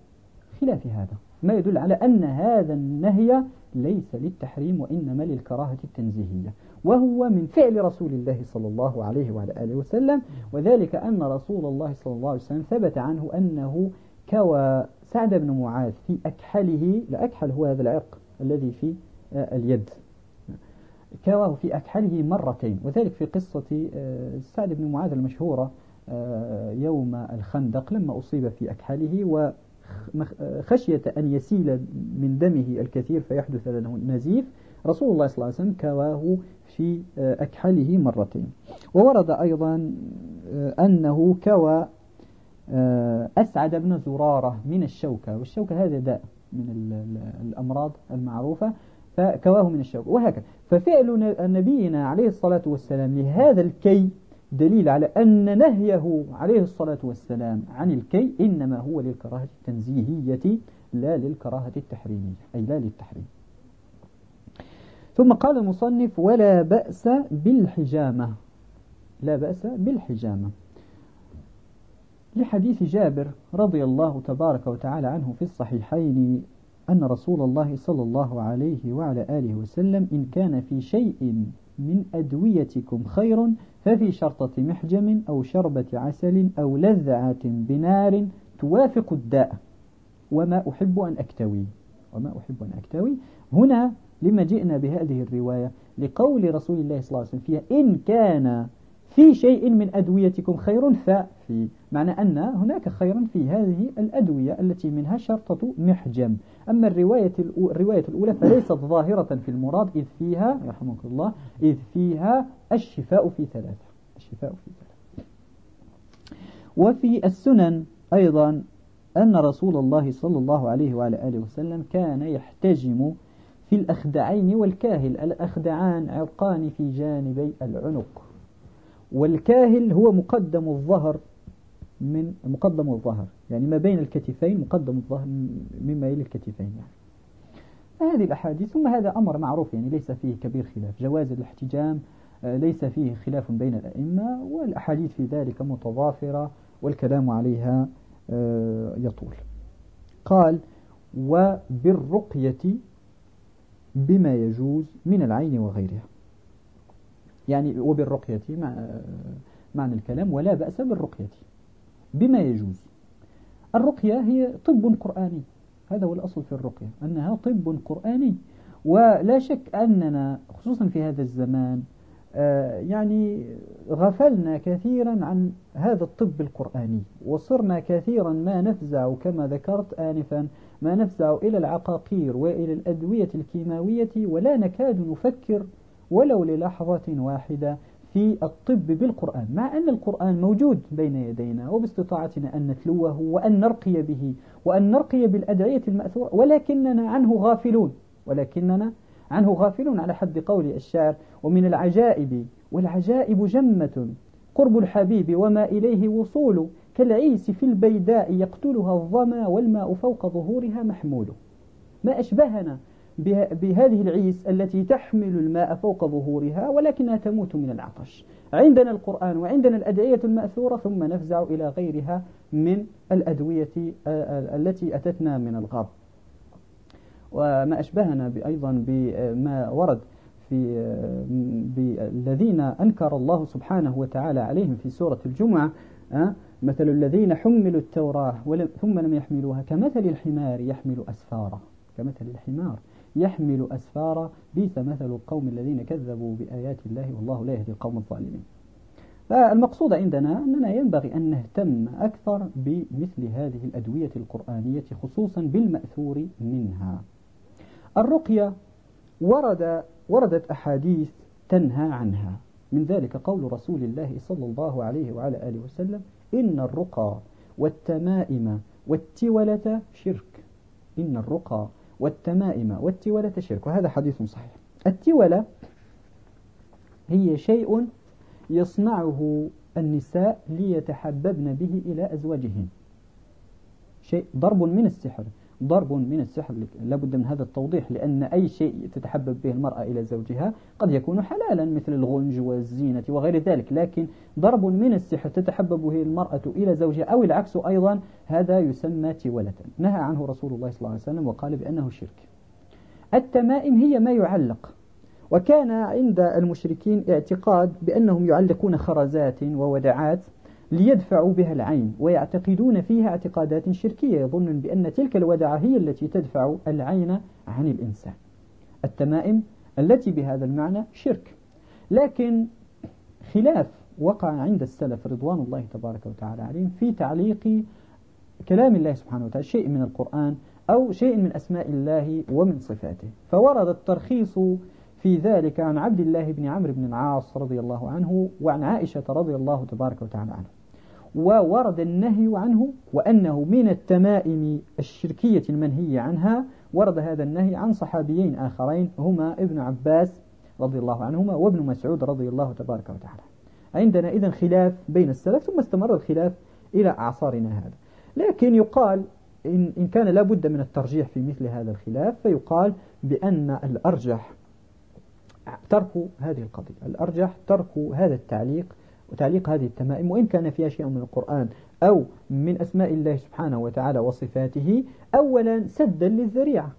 خلاف هذا. ما يدل على أن هذا النهي ليس للتحريم وإنما للكراهة التنزيهية. وهو من فعل رسول الله صلى الله عليه وعلى آله وسلم وذلك أن رسول الله صلى الله عليه وسلم ثبت عنه أنه كوى سعد بن معاذ في أكحله لأكحل هو هذا العرق الذي في اليد. كواه في أكحله مرتين وذلك في قصة آه، سعد بن معاذ المشهورة آه، يوم الخندق لما أصيب في أكحله وخشية أن يسيل من دمه الكثير فيحدث له نزيف. رسول الله صلى الله عليه وسلم كواه في أكحله مرتين. وورد أيضا أنه كوى أسعد بن زرارة من الشوكة. والشوكة هذا داء من الأمراض المعروفة. فكواه من الشوكة وهكذا. ففعل نبينا عليه الصلاة والسلام لهذا الكي دليل على أن نهيه عليه الصلاة والسلام عن الكي إنما هو للكراهة التنزيهية لا للكراهة التحريمية أي لا للتحريم. ثم قال المصنف ولا بأس بالحجامة. لا بأس بالحجامة. لحديث جابر رضي الله تبارك وتعالى عنه في الصحيحين أن رسول الله صلى الله عليه وعلى آله وسلم إن كان في شيء من أدويتكم خير ففي شرطة محجم أو شربة عسل أو لذعة بنار توافق الداء. وما أحب أن أكتوي. وما أحب أن أكتوي. هنا لما جئنا بهذه الرواية لقول رسول الله صلى الله عليه وسلم فيها إن كان في شيء من أدويتكم خير؟ ففي معنى أن هناك خيرا في هذه الأدوية التي منها شرطة محجم. أما الرواية, الرواية الأولى فليست ظاهرة في المراد إذ فيها يرحمك الله إذ فيها الشفاء في ثلاثة. الشفاء في ثلاثة. وفي السنن أيضا أن رسول الله صلى الله عليه وعلى آله وسلم كان يحتجم في الأخدعين والكاهل. الأخدعان عرقان في جانبي العنق. والكاهل هو مقدم الظهر من مقدم الظهر يعني ما بين الكتفين مقدم الظهر مما يلي الكتفين يعني. هذه الأحاديث ثم هذا أمر معروف يعني ليس فيه كبير خلاف. جواز الاحتجام آه، ليس فيه خلاف بين الأئمة والأحاديث في ذلك متضافرة والكلام عليها آه، يطول. قال وبالرقية بما يجوز من العين وغيرها يعني وبالرقية مع معنى الكلام ولا بأس بالرقية بما يجوز. الرقية هي طب قرآني هذا هو الأصل في الرقية أنها طب قرآني. ولا شك أننا خصوصا في هذا الزمان آه، يعني غفلنا كثيرا عن هذا الطب القرآني وصرنا كثيرا ما نفزع كما ذكرت آنفا ما نفزع إلى العقاقير وإلى الأدوية الكيماوية ولا نكاد نفكر ولو للحظة واحدة في الطب بالقرآن. مع أن القرآن موجود بين يدينا وباستطاعتنا أن نتلوه وأن نرقي به وأن نرقي بالأدعية المأثورة ولكننا عنه غافلون ولكننا عنه غافلون على حد قول الشاعر ومن العجائب والعجائب جمة قرب الحبيب وما إليه وصول كالعيس في البيداء يقتلها الظما والماء فوق ظهورها محمول. ما أشبهنا بهذه العيس التي تحمل الماء فوق ظهورها ولكنها تموت من العطش. عندنا القرآن وعندنا الأدعية المأثورة ثم نفزع إلى غيرها من الأدوية التي أتتنا من الغرب وما أشبهنا أيضا بما ورد في بالذين أنكر الله سبحانه وتعالى عليهم في سورة الجمعة مثل الذين حملوا التوراة ثم لم يحملوها كمثل الحمار يحمل أسفارا. كمثل الحمار. يحمل أسفارا بيس مثل القوم الذين كذبوا بآيات الله والله لا يهدي القوم الظالمين. فالمقصود عندنا أننا ينبغي أن نهتم أكثر بمثل هذه الأدوية القرآنية خصوصا بالمأثور منها. الرقية ورد وردت أحاديث تنهى عنها. من ذلك قول رسول الله صلى الله عليه وعلى آله وسلم إن الرقى والتمائم والتولة شرك. إن الرقى والتمائم والتولة شرك وهذا حديث صحيح. التولة هي شيء يصنعه النساء ليتحببن به إلى أزواجهن. شيء ضرب من السحر. ضرب من السحر لابد من هذا التوضيح لأن أي شيء تتحبب به المرأة إلى زوجها قد يكون حلالا مثل الغنج والزينة وغير ذلك. لكن ضرب من السحر تتحبب به المرأة إلى زوجها أو العكس أيضا هذا يسمى تولة نهى عنه رسول الله صلى الله عليه وسلم وقال بأنه شرك. التمائم هي ما يعلق. وكان عند المشركين اعتقاد بأنهم يعلقون خرزات وودعات ليدفعوا بها العين ويعتقدون فيها اعتقادات شركية. يظنون بأن تلك الودعة هي التي تدفع العين عن الإنسان. التمائم التي بهذا المعنى شرك. لكن خلاف وقع عند السلف رضوان الله تبارك وتعالى عليهم في تعليق كلام الله سبحانه وتعالى شيء من القرآن أو شيء من أسماء الله ومن صفاته. فورد الترخيص في ذلك عن عبد الله بن عمرو بن العاص رضي الله عنه وعن عائشة رضي الله تبارك وتعالى عنه وورد النهي عنه وأنه من التمائم الشركية المنهي عنها. ورد هذا النهي عن صحابيين آخرين هما ابن عباس رضي الله عنهما وابن مسعود رضي الله تبارك وتعالى. عندنا إذا خلاف بين السلف ثم استمر الخلاف إلى أعصارنا هذا. لكن يقال إن, إن كان لابد من الترجيح في مثل هذا الخلاف فيقال بأن الأرجح ترك هذه القضية الأرجح ترك هذا التعليق وتعليق هذه التمائم وإن كان فيها شيء من القرآن أو من أسماء الله سبحانه وتعالى وصفاته أولا سدا للذريعة.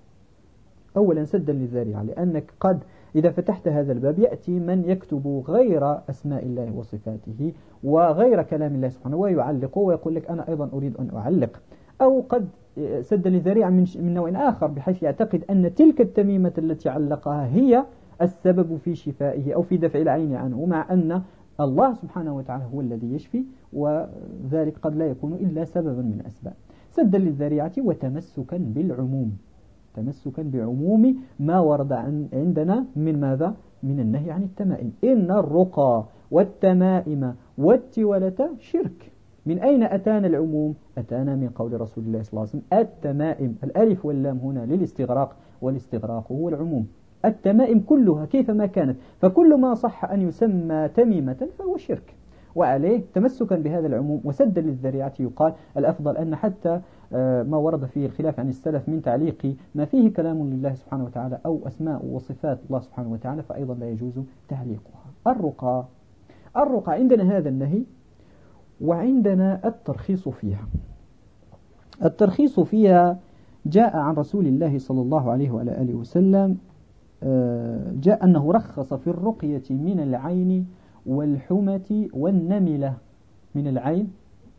أولا سدا للذريعة لأنك قد إذا فتحت هذا الباب يأتي من يكتب غير أسماء الله وصفاته وغير كلام الله سبحانه ويعلق ويقول لك أنا أيضا أريد أن أعلق. أو قد سد للذريعة من, من نوع آخر بحيث يعتقد أن تلك التميمة التي علقها هي السبب في شفائه أو في دفع العين عنه مع أن الله سبحانه وتعالى هو الذي يشفي وذلك قد لا يكون إلا سببا من أسباب. سدا للذريعة وتمسكا بالعموم. تمسكا بعموم ما ورد عندنا من ماذا؟ من النهي عن التمائم. إن الرقى والتمائم والتولة شرك. من أين أتانا العموم؟ أتانا من قول رسول الله صلى الله عليه وسلم التمائم الألف واللام هنا للاستغراق والاستغراق هو العموم. التمائم كلها كيفما كانت. فكل ما صح أن يسمى تميمة فهو شرك. وعليه تمسكا بهذا العموم وسدا للذريعة. يقال الأفضل أن حتى آه، ما ورد فيه الخلاف عن السلف من تعليق ما فيه كلام لله سبحانه وتعالى أو أسماء وصفات الله سبحانه وتعالى فأيضا لا يجوز تعليقها. الرقى. الرقى عندنا هذا النهي وعندنا الترخيص فيها. الترخيص فيها جاء عن رسول الله صلى الله عليه وعلى آله وسلم جاء أنه رخص في الرقية من العين والحمة والنملة. من العين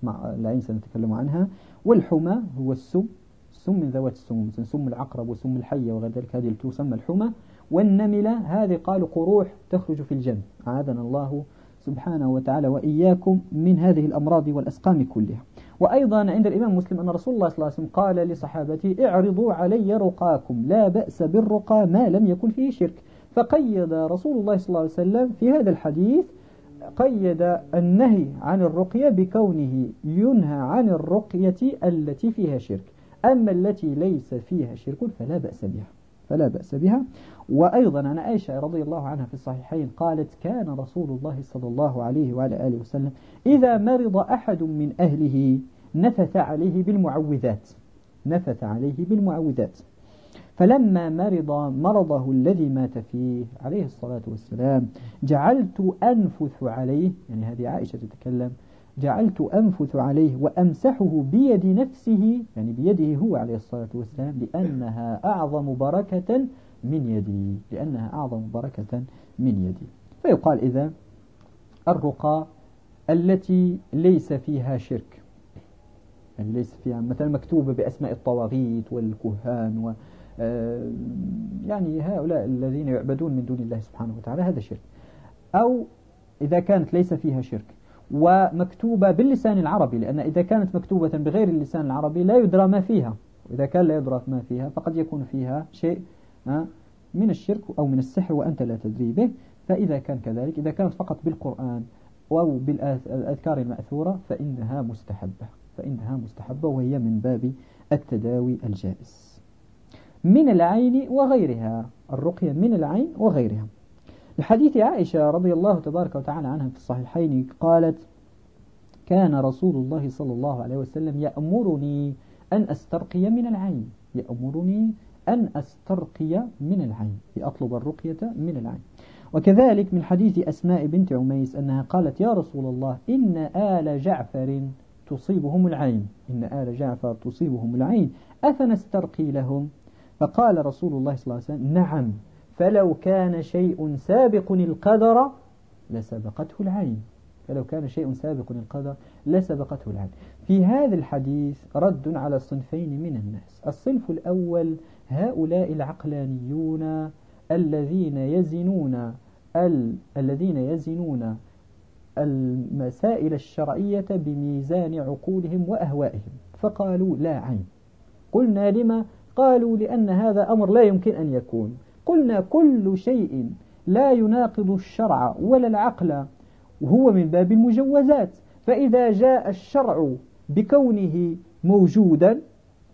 مع العين سنتكلم عنها. والحمى هو السم. السم من ذوات السم. مثل سم العقرب وسم الحية وغير ذلك هذه تسمى الحمى. والنملة هذه قالوا قروح تخرج في الجنب أعاذنا الله سبحانه وتعالى وإياكم من هذه الأمراض والأسقام كلها. وأيضا عند الإمام مسلم أن رسول الله صلى الله عليه وسلم قال لصحابته اعرضوا علي رقاكم لا بأس بالرقى ما لم يكن فيه شرك. فقيد رسول الله صلى الله عليه وسلم في هذا الحديث قيد النهي عن الرقية بكونه ينهى عن الرقية التي فيها شرك. أما التي ليس فيها شرك فلا بأس بها. فلا بأس بها. وأيضا عن عائشة رضي الله عنها في الصحيحين قالت كان رسول الله صلى الله عليه وعلى آله وسلم إذا مرض أحد من أهله نفث عليه بالمعوذات نفث عليه بالمعوذات. فلما مرض مرضه الذي مات فيه عليه الصلاة والسلام جعلت أنفث عليه يعني هذه عائشة تتكلم جعلت أنفث عليه وأمسحه بيد نفسه يعني بيده هو عليه الصلاة والسلام لأنها أعظم بركة من يدي لأنها أعظم بركة من يدي. فيقال إذا الرقى التي ليس فيها شرك يعني ليس فيها مثلا مكتوبة بأسماء الطواغيت والكهان و آه، يعني هؤلاء الذين يعبدون من دون الله سبحانه وتعالى هذا شرك. أو إذا كانت ليس فيها شرك ومكتوبة باللسان العربي لأن إذا كانت مكتوبة بغير اللسان العربي لا يدرى ما فيها. وإذا كان لا يدرى ما فيها فقد يكون فيها شيء من الشرك أو من السحر وأنت لا تدري به. فإذا كان كذلك إذا كانت فقط بالقرآن أو بالأذكار المأثورة فإنها مستحبة. فإنها مستحبة وهي من باب التداوي الجائز. من العين وغيرها. الرقية من العين وغيرها. لحديث عائشة رضي الله تبارك وتعالى عنها في الصحيحين قالت كان رسول الله صلى الله عليه وسلم يأمرني أن أسترقي من العين. يأمرني أن أسترقي من العين. أطلب الرقية من العين. وكذلك من حديث أسماء بنت عميس أنها قالت يا رسول الله إن آل جعفر تصيبهم العين. إن آل جعفر تصيبهم العين. أفنسترقي لهم؟ فقال رسول الله صلى الله عليه وسلم نعم. فلو كان شيء سابق القدر لسبقته العين. فلو كان شيء سابق القدر لسبقته العين. في هذا الحديث رد على صنفين من الناس. الصنف الأول هؤلاء العقلانيون الذين يزنون ال... الذين يزنون المسائل الشرعية بميزان عقولهم وأهوائهم. فقالوا لا عين. قلنا لما؟ قالوا لأن هذا أمر لا يمكن أن يكون. قلنا كل شيء لا يناقض الشرع ولا العقل وهو من باب المجوزات. فإذا جاء الشرع بكونه موجودا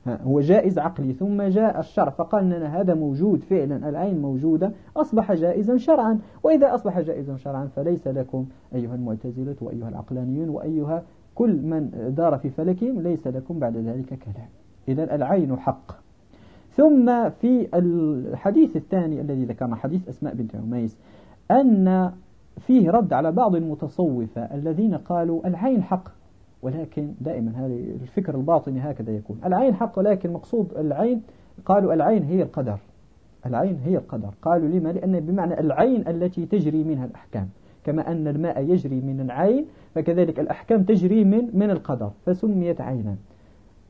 هو جائز عقلي ثم جاء الشرع فقال لنا هذا موجود فعلا العين موجودة أصبح جائزا شرعا. وإذا أصبح جائزا شرعا فليس لكم أيها المعتزلة وأيها العقلانيون وأيها كل من دار في فلكهم ليس لكم بعد ذلك كلام. إذا العين حق. ثم في الحديث الثاني الذي ذكرنا حديث أسماء بنت عميس أن فيه رد على بعض المتصوفة الذين قالوا العين حق ولكن دائما هذه الفكر الباطني هكذا يكون العين حق ولكن مقصود العين قالوا العين هي القدر العين هي القدر قالوا لما؟ لأن بمعنى العين التي تجري منها الأحكام كما أن الماء يجري من العين فكذلك الأحكام تجري من من القدر فسميت عينا.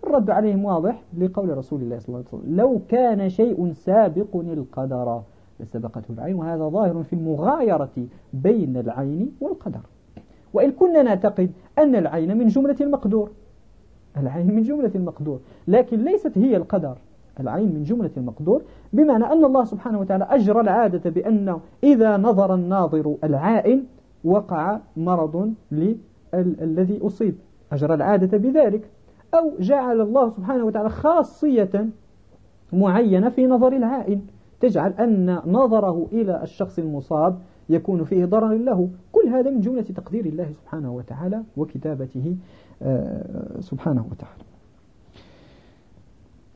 الرد عليهم واضح لقول رسول الله صلى الله عليه وسلم. لو كان شيء سابق القدر لسبقته العين وهذا ظاهر في المغايرة بين العين والقدر. وإن كنا نعتقد أن العين من جملة المقدور. العين من جملة المقدور. لكن ليست هي القدر. العين من جملة المقدور بمعنى أن الله سبحانه وتعالى أجرى العادة بأنه إذا نظر الناظر العائن وقع مرض للذي أصيب. أجرى العادة بذلك. أو جعل الله سبحانه وتعالى خاصية معينة في نظر العائن تجعل أن نظره إلى الشخص المصاب يكون فيه ضرر له. كل هذا من جملة تقدير الله سبحانه وتعالى وكتابته آه، سبحانه وتعالى.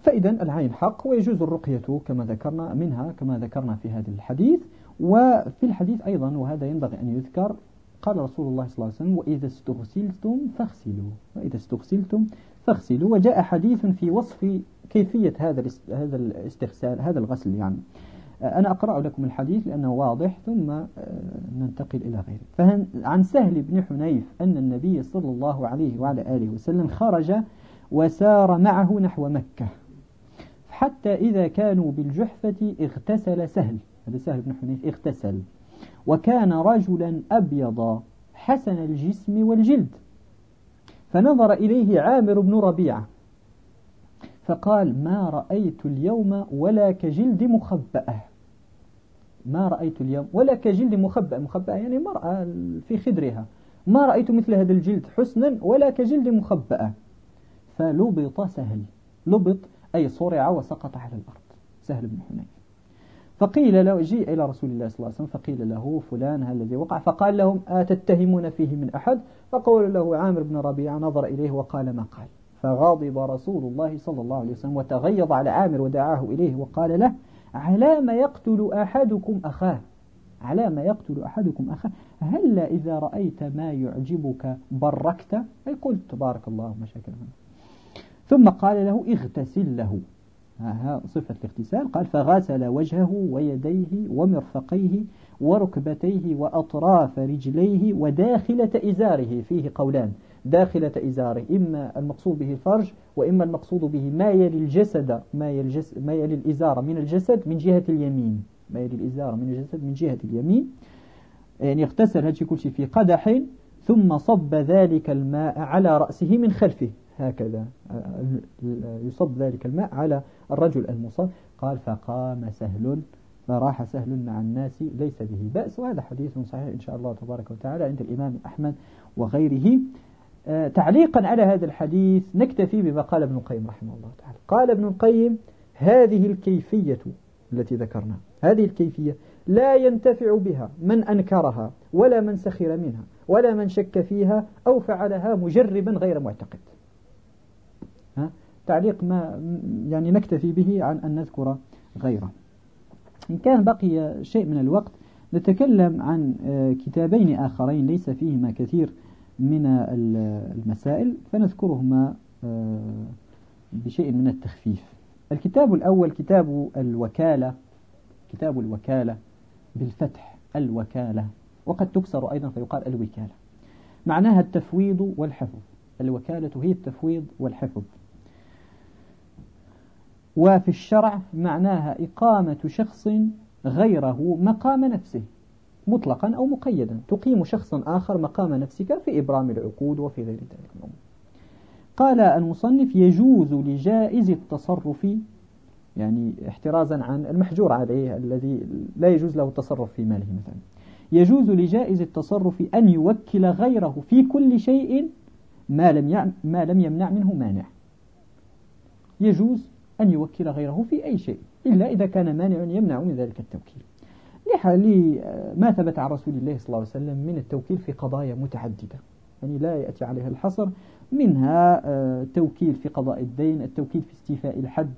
فإذا العين حق ويجوز الرقية كما ذكرنا منها كما ذكرنا في هذا الحديث. وفي الحديث أيضا وهذا ينبغي أن يذكر قال رسول الله صلى الله عليه وسلم وإذا استغسلتم فاغسلوا وإذا استغسلتم فاغسلوا وجاء حديث في وصف كيفية هذا هذا الاستغسال هذا الغسل يعني. أنا أقرأ لكم الحديث لأنه واضح ثم آه، ننتقل إلى غيره. فعن سهل بن حنيف أن النبي صلى الله عليه وعلى آله وسلم خرج وسار معه نحو مكة. حتى إذا كانوا بالجحفة اغتسل سهل. هذا سهل بن حنيف اغتسل. وكان رجلا أبيض حسن الجسم والجلد. فنظر إليه عامر بن ربيعة. فقال ما رأيت اليوم ولا كجلد مخبأة. ما رأيت اليوم ولا كجلد مخبأ مخبأ يعني مرأة في خدرها. ما رأيت مثل هذا الجلد حسنا ولا كجلد مخبأة. فلبط سهل. لبط أي صرع وسقط على الأرض. سهل بن حنيف فقيل له جيء إلى رسول الله صلى الله عليه وسلم فقيل له فلان هذا الذي وقع. فقال لهم أتتهمون فيه من أحد؟ فقول له عامر بن ربيعة نظر إليه وقال ما قال. فغضب رسول الله صلى الله عليه وسلم وتغيظ على عامر ودعاه إليه وقال له على ما يقتل أحدكم أخاه؟ على ما يقتل أحدكم أخاه؟ هل إذا رأيت ما يعجبك بركت. أي قلت تبارك الله مشاكل ثم قال له اغتسل له. ها صفة الاغتسال؟ قال فغسل وجهه ويديه ومرفقيه وركبتيه وأطراف رجليه وداخلة إزاره. فيه قولان داخلة إزاره إما المقصود به الفرج وإما المقصود به ما يلي الجسد ما يلي, الجسد ما يلي الإزار من الجسد من جهة اليمين. ما يلي الإزار من الجسد من جهة اليمين. يعني اغتسل هذا كل شيء في قدح ثم صب ذلك الماء على رأسه من خلفه. هكذا. يصب ذلك الماء على الرجل المصاب. قال فقام سهل فراح سهل مع الناس ليس به بأس. وهذا حديث صحيح إن شاء الله تبارك وتعالى عند الإمام أحمد وغيره. تعليقا على هذا الحديث نكتفي بما قال ابن القيم رحمه الله تعالى. قال ابن القيم هذه الكيفية التي ذكرنا هذه الكيفية لا ينتفع بها من أنكرها ولا من سخر منها ولا من شك فيها أو فعلها مجربا غير معتقد. تعليق ما يعني نكتفي به عن أن نذكر غيره. إن كان بقي شيء من الوقت نتكلم عن آه، كتابين آخرين ليس فيهما كثير من المسائل فنذكرهما آه، بشيء من التخفيف. الكتاب الأول كتاب الوكالة كتاب الوكالة بالفتح الوكالة. وقد تكسر أيضا فيقال الوكالة. معناها التفويض والحفظ. الوكالة هي التفويض والحفظ. وفي الشرع معناها إقامة شخص غيره مقام نفسه مطلقا أو مقيدا. تقيم شخصا آخر مقام نفسك في إبرام العقود وفي غير ذلك. الأمور قال المصنف يجوز لجائز التصرف يعني احترازا عن المحجور عليه الذي لا يجوز له التصرف في ماله مثلا. يجوز لجائز التصرف أن يوكل غيره في كل شيء ما لم ما لم يمنع منه مانع. يجوز أن يوكل غيره في أي شيء إلا إذا كان مانع يمنع من ذلك التوكيل. ما ثبت عن رسول الله صلى الله عليه وسلم من التوكيل في قضايا متعددة. يعني لا يأتي عليها الحصر منها آه، توكيل في قضاء الدين التوكيل في استيفاء الحد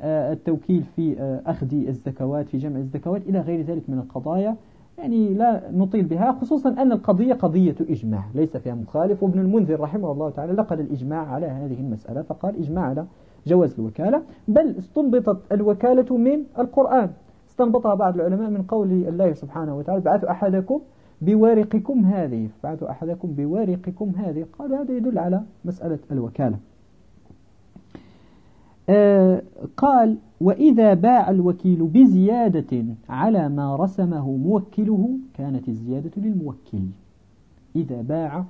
آه، التوكيل في آه، أخذ الزكوات في جمع الزكوات إلى غير ذلك من القضايا. يعني لا نطيل بها خصوصا أن القضية قضية إجماع ليس فيها مخالف. وابن المنذر رحمه الله تعالى لقد الإجماع على هذه المسألة فقال إجماع على جواز الوكالة بل استنبطت الوكالة من القرآن. استنبطها بعض العلماء من قول الله سبحانه وتعالى بعثوا أحدكم بوارقكم هذه. بعثوا أحدكم بوارقكم هذه. قالوا هذا يدل على مسألة الوكالة. آه قال وإذا باع الوكيل بزيادة على ما رسمه موكله كانت الزيادة للموكل. إذا باع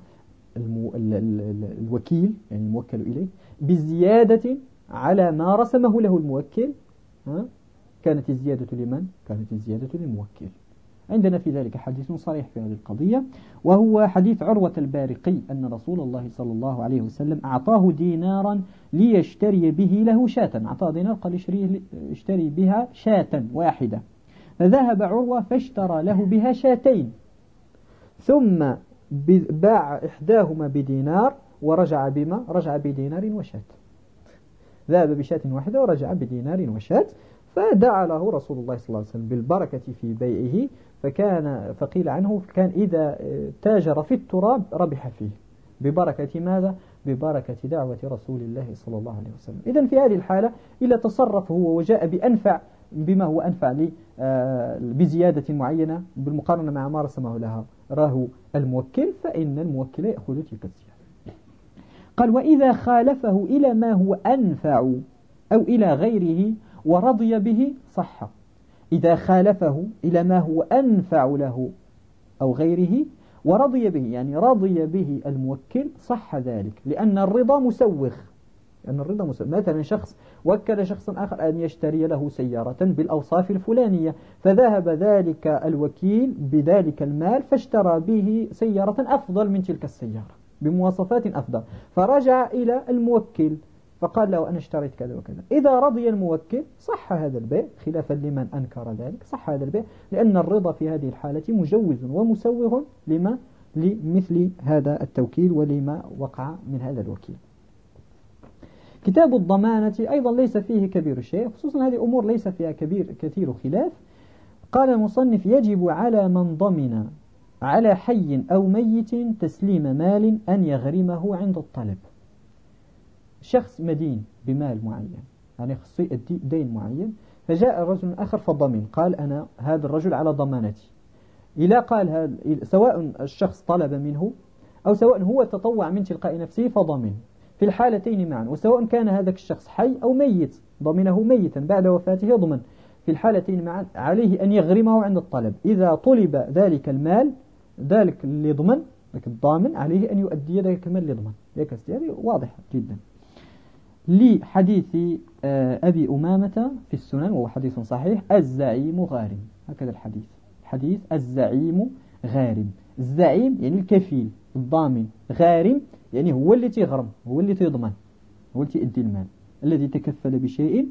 المو... ال... ال... ال... الوكيل يعني الموكل إليه بزيادة على ما رسمه له الموكل كانت الزيادة لمن؟ كانت الزيادة للموكل. عندنا في ذلك حديث صريح في هذه القضية وهو حديث عروة البارقي أن رسول الله صلى الله عليه وسلم أعطاه دينارا ليشتري به له شاة. أعطاه دينار قال اشتري بها شاة واحدة. فذهب عروة فاشترى له بها شاتين. ثم باع إحداهما بدينار ورجع بما؟ رجع بدينار وشاة. ذهب بشاة واحدة ورجع بدينار وشاة فدعا له رسول الله صلى الله عليه وسلم بالبركة في بيعه فكان فقيل عنه كان إذا تاجر في التراب ربح فيه. ببركة ماذا؟ ببركة دعوة رسول الله صلى الله عليه وسلم. إذا في هذه الحالة إذا تصرف هو وجاء بأنفع بما هو أنفع لي آه، بزيادة معينة بالمقارنة مع ما رسمه لها راه الموكل فإن الموكل يأخذ تلك الزيادة. قال وإذا خالفه إلى ما هو أنفع أو إلى غيره ورضي به صح. إذا خالفه إلى ما هو أنفع له أو غيره ورضي به يعني رضي به الموكل صح ذلك لأن الرضا مسوغ لأن الرضا مسوغ مثلا شخص وكل شخصا آخر أن يشتري له سيارة بالأوصاف الفلانية فذهب ذلك الوكيل بذلك المال فاشترى به سيارة أفضل من تلك السيارة. بمواصفات أفضل. فرجع إلى الموكل فقال له أنا اشتريت كذا وكذا. إذا رضي الموكل صح هذا البيع خلافا لمن أنكر ذلك صح هذا البيع لأن الرضا في هذه الحالة مجوز ومسوغ لما؟ لمثل هذا التوكيل ولما وقع من هذا الوكيل. كتاب الضمانة أيضا ليس فيه كبير شيء خصوصا هذه أمور ليس فيها كبير كثير خلاف. قال المصنف يجب على من ضمن على حي أو ميت تسليم مال أن يغرمه عند الطلب. شخص مدين بمال معين يعني خصي دين معين. فجاء رجل آخر فضمن قال أنا هذا الرجل على ضمانتي. إلى قال هذا سواء الشخص طلب منه أو سواء هو تطوع من تلقاء نفسه فضمن. في الحالتين معا وسواء كان هذا الشخص حي أو ميت ضمنه ميتا بعد وفاته يضمن. في الحالتين معا عليه أن يغرمه عند الطلب. إذا طلب ذلك المال ذلك اللي ضمن لكن الضامن عليه أن يؤدي ذلك المال اللي ضمن هذه واضحة جدا. لحديث آه، أبي أمامة في السنن وهو حديث صحيح الزعيم غارم. هكذا الحديث. حديث الزعيم غارم. الزعيم يعني الكفيل الضامن. غارم يعني هو اللي تيغرم هو اللي تيضمن هو اللي تيؤدي المال. الذي تكفل بشيء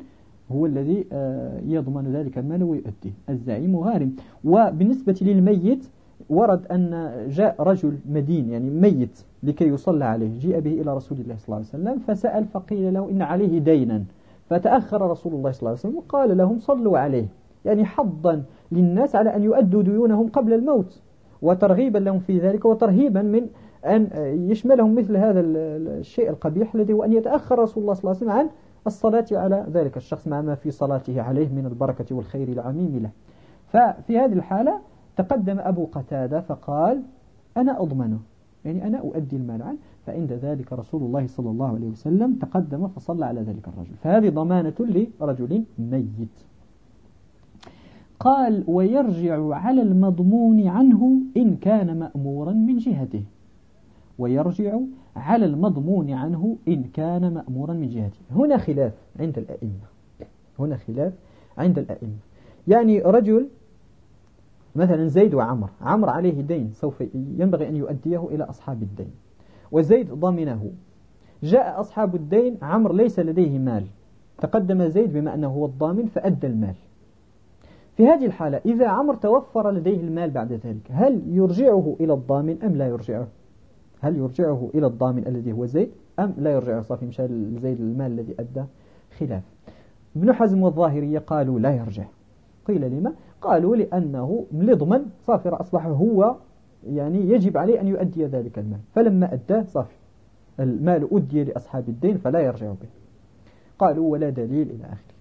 هو الذي آه، يضمن ذلك المال ويؤديه. الزعيم غارم. وبالنسبة للميت ورد أن جاء رجل مدين يعني ميت لكي يصلى عليه. جيء به إلى رسول الله صلى الله عليه وسلم فسأل فقيل له إن عليه دينا. فتأخر رسول الله صلى الله عليه وسلم وقال لهم صلوا عليه. يعني حظا للناس على أن يؤدوا ديونهم قبل الموت. وترغيبا لهم في ذلك وترهيبا من أن يشملهم مثل هذا الشيء القبيح الذي هو أن يتأخر رسول الله صلى الله عليه وسلم عن الصلاة على ذلك الشخص مع ما في صلاته عليه من البركة والخير العميم له. ففي هذه الحالة تقدم أبو قتادة فقال أنا أضمنه يعني أنا أؤدي المال عنه فعند ذلك رسول الله صلى الله عليه وسلم تقدم فصلى على ذلك الرجل. فهذه ضمانة لرجل ميت. قال ويرجع على المضمون عنه إن كان مأمورا من جهته. ويرجع على المضمون عنه إن كان مأمورا من جهته. هنا خلاف عند الأئمة. هنا خلاف عند الأئمة. يعني رجل مثلا زيد وعمر. عمر عليه دين سوف ينبغي أن يؤديه إلى أصحاب الدين. وزيد ضمنه. جاء أصحاب الدين عمر ليس لديه مال. تقدم زيد بما أنه هو الضامن فأدى المال. في هذه الحالة إذا عمر توفر لديه المال بعد ذلك هل يرجعه إلى الضامن أم لا يرجعه؟ هل يرجعه إلى الضامن الذي هو زيد أم لا يرجعه؟ صافي مشى زيد المال الذي أدى. خلاف. ابن حزم والظاهرية قالوا لا يرجع. قيل لما؟ قالوا لأنه لضمن صافي أصبح هو يعني يجب عليه أن يؤدي ذلك المال. فلما أداه صافي المال أدي لأصحاب الدين فلا يرجع به. قالوا ولا دليل إلى آخره.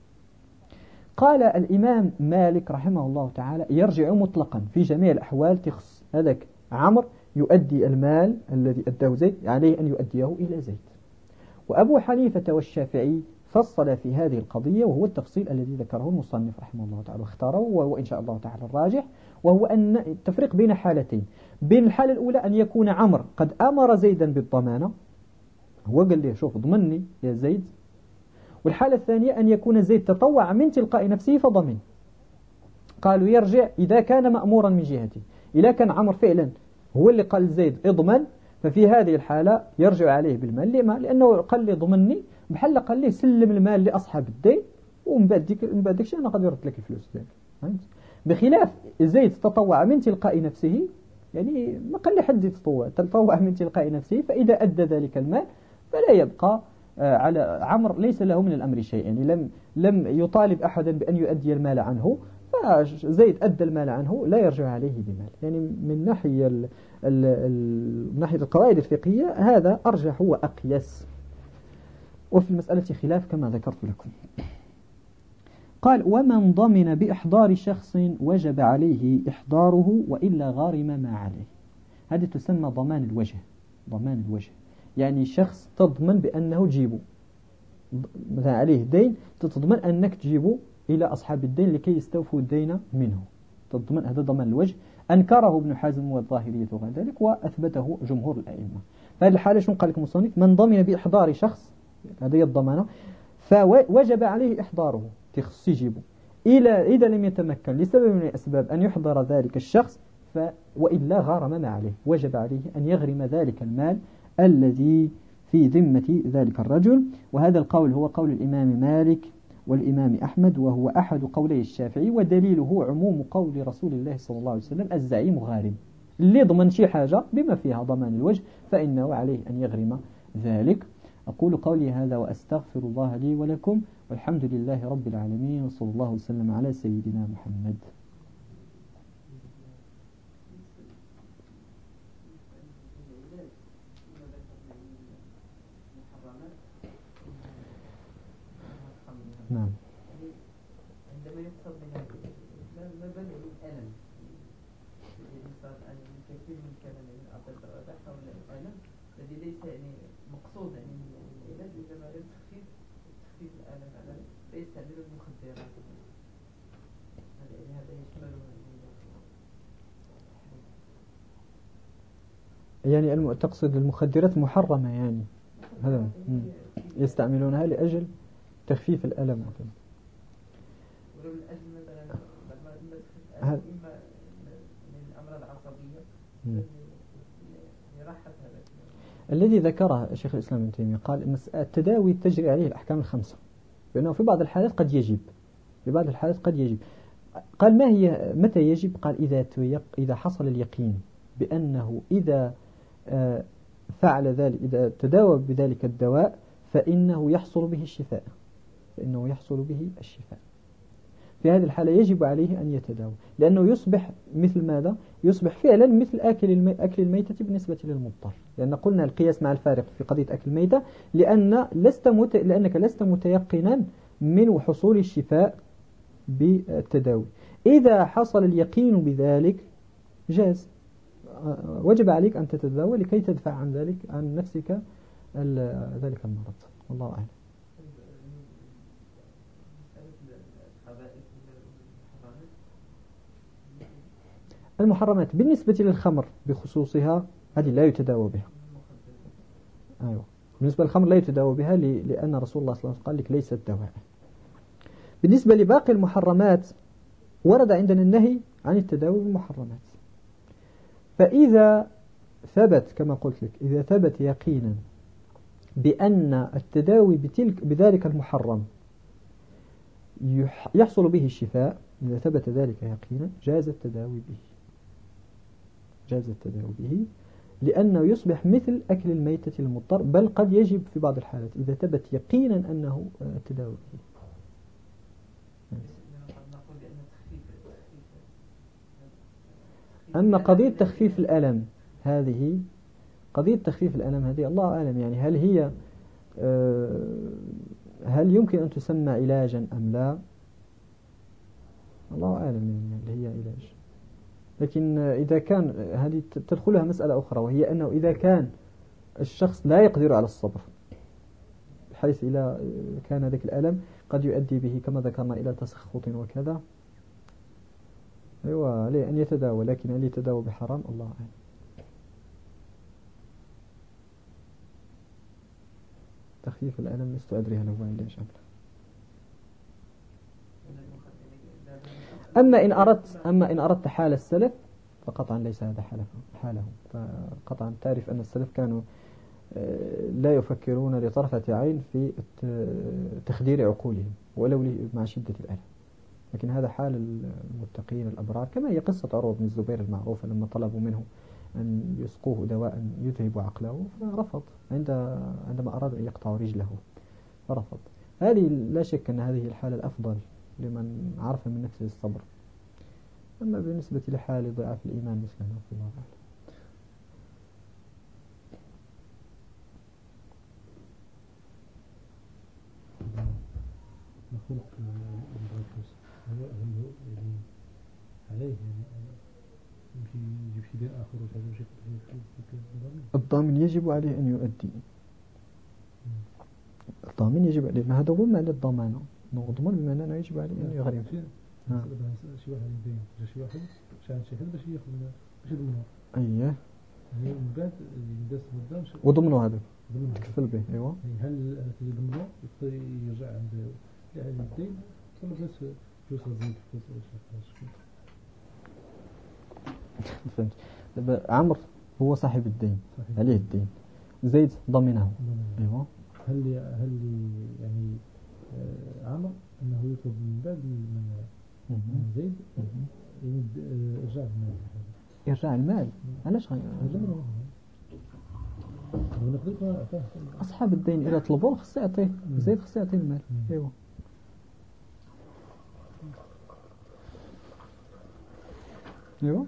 قال الإمام مالك رحمه الله تعالى يرجع مطلقا في جميع الأحوال تخص هذاك عمر يؤدي المال الذي أداه زيد عليه أن يؤديه إلى زيد. وأبو حنيفة والشافعي فصل في هذه القضية وهو التفصيل الذي ذكره المصنف رحمه الله تعالى واختاره وإن شاء الله تعالى الراجح وهو أن التفريق بين حالتين. بين الحالة الأولى أن يكون عمر قد أمر زيدا بالضمانة هو قال له شوف ضمني يا زيد. والحالة الثانية أن يكون زيد تطوع من تلقاء نفسه فضمن. قالوا يرجع إذا كان مأمورا من جهته. إذا كان عمر فعلا هو اللي قال زيد اضمن ففي هذه الحالة يرجع عليه بالمال. لما؟ لأنه قال لي ضمني بحال قال لي سلم المال لأصحاب الدين ومن بعد ديك من بعد داكشي أنا غادي نرد لك الفلوس ديالك. بخلاف زيد تطوع من تلقاء نفسه يعني ما قال لي حد يتطوع تطوع من تلقاء نفسه فإذا أدى ذلك المال فلا يبقى آه، على عمر ليس له من الأمر شيء يعني لم لم يطالب أحدا بأن يؤدي المال عنه فزيد أدى المال عنه لا يرجع عليه بمال. يعني من ناحية من ناحية القواعد الفقهية هذا أرجح وأقيس. وفي المسألة خلاف كما ذكرت لكم. قال ومن ضمن بإحضار شخص وجب عليه إحضاره وإلا غارم ما عليه. هذه تسمى ضمان الوجه ضمان الوجه. يعني شخص تضمن بأنه جيبه مثلا عليه دين تضمن أنك تجيبه إلى أصحاب الدين لكي يستوفوا الدين منه. تضمن هذا ضمان الوجه. أنكره ابن حزم والظاهرية وغير ذلك وأثبته جمهور الأئمة. فهذه الحالة شنو قال لك المصنف من ضمن بإحضار شخص هذه الضمانة. فوجب عليه إحضاره. تخص يجيبه إلى إذا لم يتمكن لسبب من الأسباب أن يحضر ذلك الشخص ف وإلا غارم ما عليه. وجب عليه أن يغرم ذلك المال الذي في ذمة ذلك الرجل. وهذا القول هو قول الإمام مالك والإمام أحمد وهو أحد قولي الشافعي ودليله عموم قول رسول الله صلى الله عليه وسلم الزعيم غارم. اللي ضمن شي حاجة بما فيها ضمان الوجه فإنه عليه أن يغرم ذلك. أقول قولي هذا وأستغفر الله لي ولكم والحمد لله رب العالمين وصلى الله وسلم على سيدنا محمد. نعم. عندما يقصد من ما الألم من الأطباء حول الألم. الذي ليس يعني مقصود يعني من العلاج إنما تخفيف تخفيف الألم الألم فيستعمل المخدرات. يعني هذا يشمل يعني تقصد المخدرات محرمة يعني. هذا يستعملونها لأجل تخفيف الألم مثلا ولو الأجل مثلا إما من الأمراض العصبية الذي ذكره شيخ الإسلام ابن تيمية قال أن التداوي تجري عليه الأحكام الخمسة بأنه في بعض الحالات قد يجب في بعض الحالات قد يجب. قال ما هي متى يجب؟ قال إذا إذا حصل اليقين بأنه إذا آه، فعل ذلك إذا تداوى بذلك الدواء فإنه يحصل به الشفاء فإنه يحصل به الشفاء. في هذه الحالة يجب عليه أن يتداوى لأنه يصبح مثل ماذا؟ يصبح فعلا مثل أكل, المي... أكل الميتة بالنسبة للمضطر. لأن قلنا القياس مع الفارق في قضية أكل الميتة لأن لست مت... لأنك لست متيقنا من حصول الشفاء بالتداوي. إذا حصل اليقين بذلك جاز. وجب عليك أن تتداوى لكي تدفع عن ذلك عن نفسك ذلك المرض. والله أعلم. المحرمات بالنسبة للخمر بخصوصها هذه لا يتداوى بها. أيوة. بالنسبة للخمر لا يتداوى بها لأن رسول الله صلى الله عليه وسلم قال لك ليست دواء بالنسبة لباقي المحرمات ورد عندنا النهي عن التداوي بالمحرمات. فإذا ثبت كما قلت لك إذا ثبت يقينا بأن التداوي بتلك بذلك المحرم يحصل به الشفاء إذا ثبت ذلك يقينا جاز التداوي به. جاز التداوي به لأنه يصبح مثل أكل الميتة المضطر بل قد يجب في بعض الحالات إذا ثبت يقينا أنه التداوي به. أما قضية تخفيف الألم هذه قضية تخفيف الألم هذه الله أعلم يعني هل هي آه، هل يمكن أن تسمى علاجا أم لا؟ الله أعلم هل هي علاج. لكن إذا كان هذه تدخلها مسألة أخرى وهي أنه إذا كان الشخص لا يقدر على الصبر بحيث إذا كان ذلك الألم قد يؤدي به كما ذكرنا إلى تسخط وكذا. أيوة عليه أن يتداوى لكن هل يتداوى بحرام الله أعلم. تخفيف الألم لست أدري هل هو علاج أم أما إن أردت أما إن أردت حال السلف فقطعا ليس هذا حالهم فقطعا تعرف أن السلف كانوا آه، لا يفكرون لطرفة عين في تخدير عقولهم ولو مع شدة الألم. لكن هذا حال المتقين الأبرار كما هي قصة عروة بن الزبير المعروفة لما طلبوا منه أن يسقوه دواء يذهب عقله فرفض. عند عندما أراد أن يقطع رجله فرفض. هذه لا شك أن هذه الحالة الأفضل. لمن عرف من نفسه الصبر. أما بالنسبة لحال ضعاف الإيمان مثلنا الله أعلم يعني عليه يعني يجب شيء آخر الضامن يجب عليه أن يؤدي. الضامن يجب عليه. هذا هو معنى الضمانة؟ نضمن بمعنى أنه يجب عليه أن يغرم نعم شي واحد يدين شي واحد شان شي باش ياخذ باش يضمنه اييه يعني من بعد يدس قدام وضمنوا هذا. تكفل به ايوا يعني هل يضمنوا يرجع عند يعني الدين ولا بس فلوس زيد فلوس فهمت. دابا عمرو هو صاحب الدين صحيح. عليه الدين. زيد ضمنه. ايوا هل هل يعني عمر أنه يطلب من بعد من زيد يعني إرجاع المال. إرجاع المال. علاش أصحاب الدين إذا طلبوه خص يعطيه. زيد خص يعطيه المال. أيوه. أيوه.